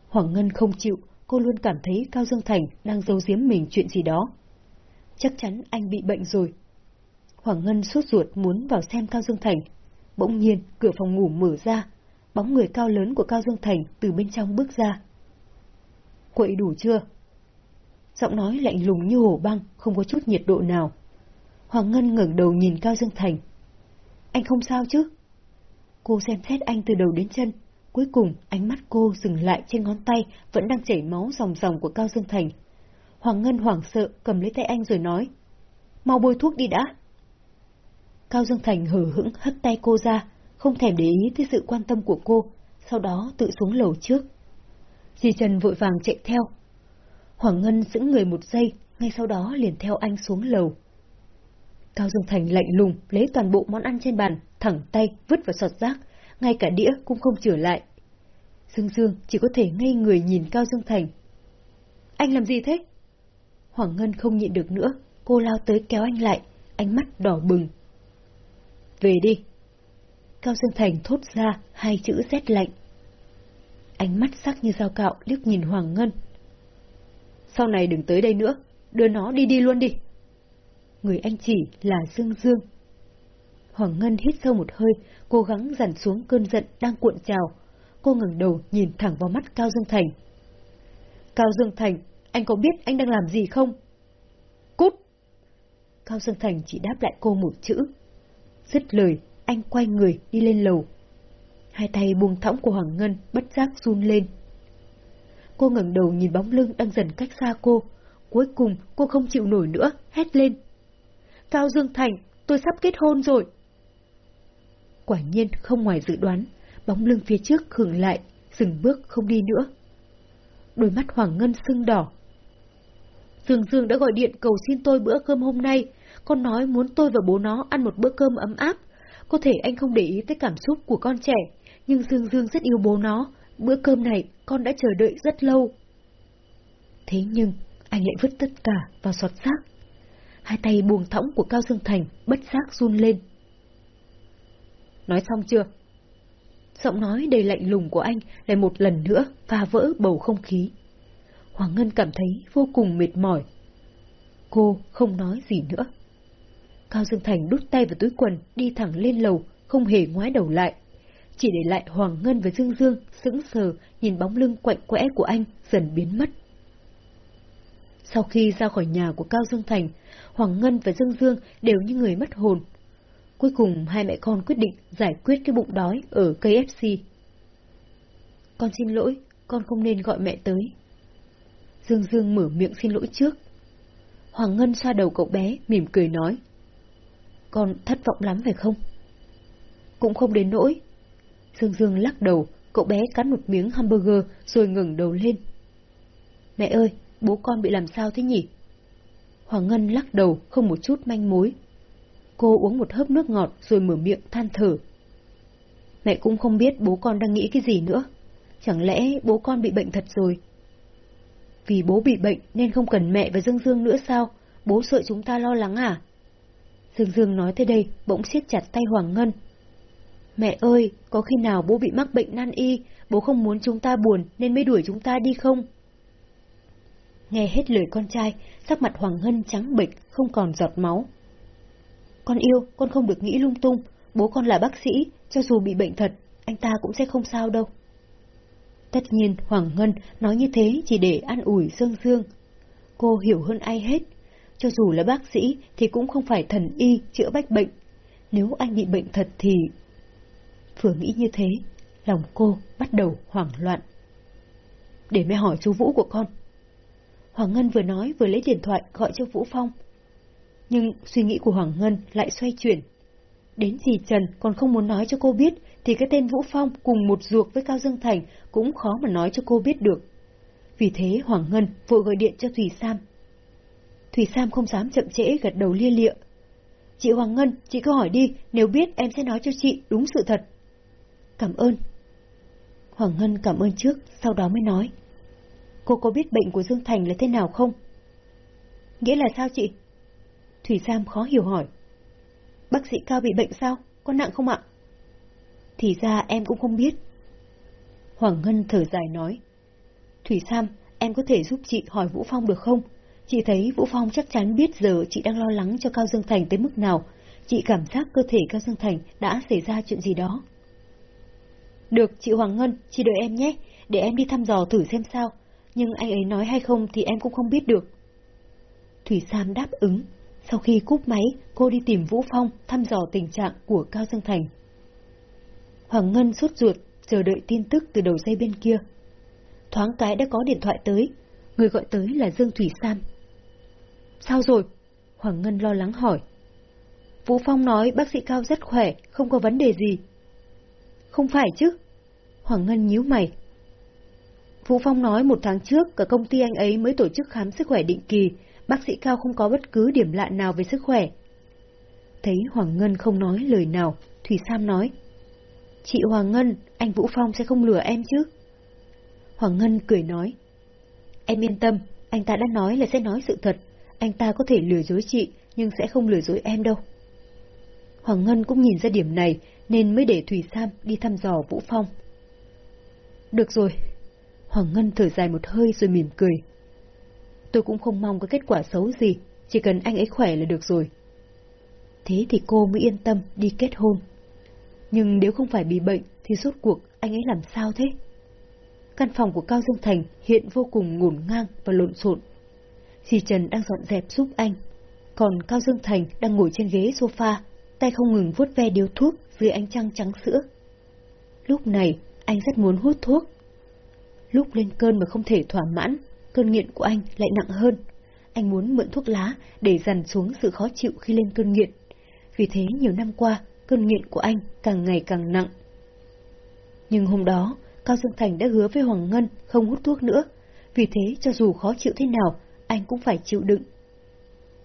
Hoàng Ngân không chịu, cô luôn cảm thấy Cao Dương Thành đang giấu giếm mình chuyện gì đó. Chắc chắn anh bị bệnh rồi. Hoàng Ngân sốt ruột muốn vào xem Cao Dương Thành. Bỗng nhiên, cửa phòng ngủ mở ra, bóng người cao lớn của Cao Dương Thành từ bên trong bước ra. Quậy đủ chưa? Giọng nói lạnh lùng như hổ băng, không có chút nhiệt độ nào. Hoàng Ngân ngẩng đầu nhìn Cao Dương Thành. Anh không sao chứ? Cô xem xét anh từ đầu đến chân, cuối cùng ánh mắt cô dừng lại trên ngón tay vẫn đang chảy máu ròng ròng của Cao Dương Thành. Hoàng Ngân hoảng sợ cầm lấy tay anh rồi nói. Mau bôi thuốc đi đã. Cao Dương Thành hở hững hất tay cô ra, không thèm để ý tới sự quan tâm của cô, sau đó tự xuống lầu trước. Di Trần vội vàng chạy theo. Hoàng Ngân giữ người một giây, ngay sau đó liền theo anh xuống lầu. Cao Dương Thành lạnh lùng lấy toàn bộ món ăn trên bàn, thẳng tay vứt vào sọt rác, ngay cả đĩa cũng không trở lại. Dương Dương chỉ có thể ngây người nhìn Cao Dương Thành. Anh làm gì thế? Hoàng Ngân không nhịn được nữa, cô lao tới kéo anh lại, ánh mắt đỏ bừng. Về đi. Cao Dương Thành thốt ra hai chữ rét lạnh. Ánh mắt sắc như dao cạo liếc nhìn Hoàng Ngân. Sau này đừng tới đây nữa, đưa nó đi đi luôn đi. Người anh chỉ là Dương Dương. Hoàng Ngân hít sâu một hơi, cố gắng dằn xuống cơn giận đang cuộn trào. Cô ngẩng đầu nhìn thẳng vào mắt Cao Dương Thành. Cao Dương Thành, anh có biết anh đang làm gì không? Cút! Cao Dương Thành chỉ đáp lại cô một chữ. Dứt lời, anh quay người đi lên lầu. Hai tay buông thõng của Hoàng Ngân bất giác run lên. Cô ngẩng đầu nhìn bóng lưng đang dần cách xa cô. Cuối cùng cô không chịu nổi nữa, hét lên. Cao Dương Thành, tôi sắp kết hôn rồi. Quả nhiên không ngoài dự đoán, bóng lưng phía trước khựng lại, dừng bước không đi nữa. Đôi mắt Hoàng Ngân sưng đỏ. Dương Dương đã gọi điện cầu xin tôi bữa cơm hôm nay, con nói muốn tôi và bố nó ăn một bữa cơm ấm áp. Có thể anh không để ý tới cảm xúc của con trẻ, nhưng Dương Dương rất yêu bố nó. Bữa cơm này con đã chờ đợi rất lâu. Thế nhưng, anh lại vứt tất cả vào sọt rác. Hai tay buồn thõng của Cao Dương Thành bất giác run lên. Nói xong chưa? Giọng nói đầy lạnh lùng của anh lại một lần nữa phá vỡ bầu không khí. Hoàng Ngân cảm thấy vô cùng mệt mỏi. Cô không nói gì nữa. Cao Dương Thành đút tay vào túi quần, đi thẳng lên lầu, không hề ngoái đầu lại. chỉ để lại Hoàng Ngân và Dương Dương sững sờ nhìn bóng lưng quạnh quẽ của anh dần biến mất. Sau khi ra khỏi nhà của Cao Dương Thành, Hoàng Ngân và Dương Dương đều như người mất hồn. Cuối cùng hai mẹ con quyết định giải quyết cái bụng đói ở KFC. Con xin lỗi, con không nên gọi mẹ tới. Dương Dương mở miệng xin lỗi trước. Hoàng Ngân xoa đầu cậu bé, mỉm cười nói. Con thất vọng lắm phải không? Cũng không đến nỗi. Dương Dương lắc đầu, cậu bé cắn một miếng hamburger rồi ngừng đầu lên. Mẹ ơi, bố con bị làm sao thế nhỉ? Hoàng Ngân lắc đầu, không một chút manh mối. Cô uống một hớp nước ngọt rồi mở miệng than thở. Mẹ cũng không biết bố con đang nghĩ cái gì nữa. Chẳng lẽ bố con bị bệnh thật rồi? Vì bố bị bệnh nên không cần mẹ và Dương Dương nữa sao? Bố sợ chúng ta lo lắng à? Dương Dương nói tới đây, bỗng siết chặt tay Hoàng Ngân. Mẹ ơi, có khi nào bố bị mắc bệnh nan y, bố không muốn chúng ta buồn nên mới đuổi chúng ta đi không? Nghe hết lời con trai, sắc mặt Hoàng Ngân trắng bệch, không còn giọt máu. Con yêu, con không được nghĩ lung tung, bố con là bác sĩ, cho dù bị bệnh thật, anh ta cũng sẽ không sao đâu. Tất nhiên Hoàng Ngân nói như thế chỉ để an ủi Dương Dương. Cô hiểu hơn ai hết, cho dù là bác sĩ thì cũng không phải thần y chữa bách bệnh. Nếu anh bị bệnh thật thì... Vừa nghĩ như thế, lòng cô bắt đầu hoảng loạn. Để mẹ hỏi chú Vũ của con. Hoàng Ngân vừa nói vừa lấy điện thoại gọi cho Vũ Phong. Nhưng suy nghĩ của Hoàng Ngân lại xoay chuyển. Đến gì Trần còn không muốn nói cho cô biết thì cái tên Vũ Phong cùng một ruột với Cao Dương Thành cũng khó mà nói cho cô biết được. Vì thế Hoàng Ngân vội gọi điện cho Thủy Sam. Thủy Sam không dám chậm trễ gật đầu lia lịa. Chị Hoàng Ngân, chị cứ hỏi đi, nếu biết em sẽ nói cho chị đúng sự thật. Cảm ơn. Hoàng Ngân cảm ơn trước, sau đó mới nói. Cô có biết bệnh của Dương Thành là thế nào không? Nghĩa là sao chị? Thủy Sam khó hiểu hỏi. Bác sĩ Cao bị bệnh sao? Có nặng không ạ? Thì ra em cũng không biết. Hoàng Ngân thở dài nói. Thủy Sam, em có thể giúp chị hỏi Vũ Phong được không? Chị thấy Vũ Phong chắc chắn biết giờ chị đang lo lắng cho Cao Dương Thành tới mức nào. Chị cảm giác cơ thể Cao Dương Thành đã xảy ra chuyện gì đó. Được, chị Hoàng Ngân, chị đợi em nhé, để em đi thăm dò thử xem sao. Nhưng anh ấy nói hay không thì em cũng không biết được. Thủy Sam đáp ứng. Sau khi cúp máy, cô đi tìm Vũ Phong thăm dò tình trạng của Cao Dương Thành. Hoàng Ngân sốt ruột, chờ đợi tin tức từ đầu dây bên kia. Thoáng cái đã có điện thoại tới, người gọi tới là Dương Thủy Sam. Sao rồi? Hoàng Ngân lo lắng hỏi. Vũ Phong nói bác sĩ Cao rất khỏe, không có vấn đề gì. Không phải chứ? Hoàng Ngân nhíu mày. Vũ Phong nói một tháng trước cả công ty anh ấy mới tổ chức khám sức khỏe định kỳ, bác sĩ Cao không có bất cứ điểm lạ nào về sức khỏe. Thấy Hoàng Ngân không nói lời nào, Thủy Sam nói. Chị Hoàng Ngân, anh Vũ Phong sẽ không lừa em chứ? Hoàng Ngân cười nói. Em yên tâm, anh ta đã nói là sẽ nói sự thật. Anh ta có thể lừa dối chị, nhưng sẽ không lừa dối em đâu. Hoàng Ngân cũng nhìn ra điểm này, nên mới để Thủy Sam đi thăm dò Vũ Phong. Được rồi. Hoàng Ngân thở dài một hơi rồi mỉm cười. Tôi cũng không mong có kết quả xấu gì, chỉ cần anh ấy khỏe là được rồi. Thế thì cô mới yên tâm đi kết hôn. Nhưng nếu không phải bị bệnh thì suốt cuộc anh ấy làm sao thế? Căn phòng của Cao Dương Thành hiện vô cùng ngổn ngang và lộn xộn. Dì Trần đang dọn dẹp giúp anh, còn Cao Dương Thành đang ngồi trên ghế sofa, tay không ngừng vuốt ve điếu thuốc dưới ánh trăng trắng sữa. Lúc này, anh rất muốn hút thuốc. Lúc lên cơn mà không thể thỏa mãn, cơn nghiện của anh lại nặng hơn. Anh muốn mượn thuốc lá để dằn xuống sự khó chịu khi lên cơn nghiện. Vì thế nhiều năm qua, cơn nghiện của anh càng ngày càng nặng. Nhưng hôm đó, Cao Dương Thành đã hứa với Hoàng Ngân không hút thuốc nữa, vì thế cho dù khó chịu thế nào, anh cũng phải chịu đựng.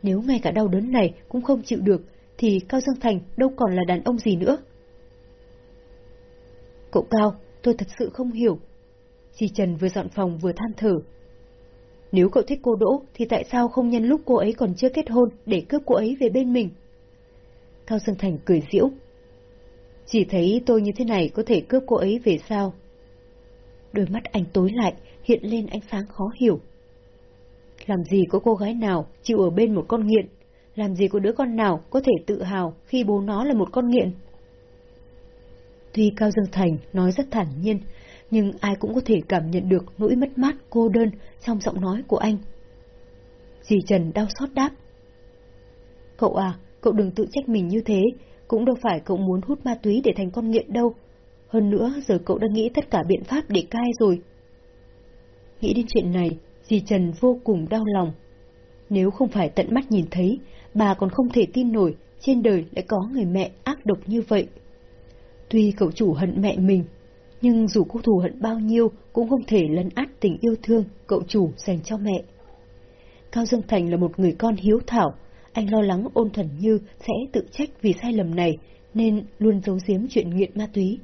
Nếu ngay cả đau đớn này cũng không chịu được, thì Cao Dương Thành đâu còn là đàn ông gì nữa. Cậu Cao, tôi thật sự không hiểu. Dì Trần vừa dọn phòng vừa than thở. Nếu cậu thích cô Đỗ, thì tại sao không nhân lúc cô ấy còn chưa kết hôn để cướp cô ấy về bên mình? Cao Dương Thành cười giễu. Chỉ thấy tôi như thế này có thể cướp cô ấy về sao? Đôi mắt anh tối lại, hiện lên ánh sáng khó hiểu. Làm gì có cô gái nào chịu ở bên một con nghiện? Làm gì có đứa con nào có thể tự hào khi bố nó là một con nghiện? Tuy Cao Dương Thành nói rất thản nhiên, nhưng ai cũng có thể cảm nhận được nỗi mất mát cô đơn trong giọng nói của anh. Dì Trần đau xót đáp. Cậu à, cậu đừng tự trách mình như thế, cũng đâu phải cậu muốn hút ma túy để thành con nghiện đâu. Hơn nữa, giờ cậu đã nghĩ tất cả biện pháp để cai rồi. Nghĩ đến chuyện này, dì Trần vô cùng đau lòng. Nếu không phải tận mắt nhìn thấy, bà còn không thể tin nổi trên đời lại có người mẹ ác độc như vậy. Tuy cậu chủ hận mẹ mình, nhưng dù cô thù hận bao nhiêu cũng không thể lấn át tình yêu thương cậu chủ dành cho mẹ. Cao Dương Thành là một người con hiếu thảo, anh lo lắng ôn thuần như sẽ tự trách vì sai lầm này, nên luôn giấu giếm chuyện nghiện ma túy.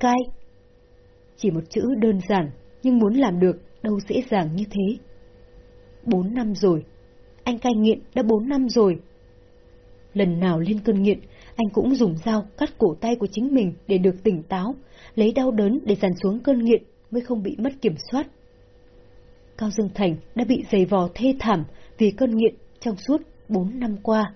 Cai Chỉ một chữ đơn giản, nhưng muốn làm được đâu dễ dàng như thế. Bốn năm rồi, anh cai nghiện đã bốn năm rồi. Lần nào lên cơn nghiện, anh cũng dùng dao cắt cổ tay của chính mình để được tỉnh táo, lấy đau đớn để dàn xuống cơn nghiện mới không bị mất kiểm soát. Cao Dương Thành đã bị giày vò thê thảm vì cơn nghiện trong suốt bốn năm qua.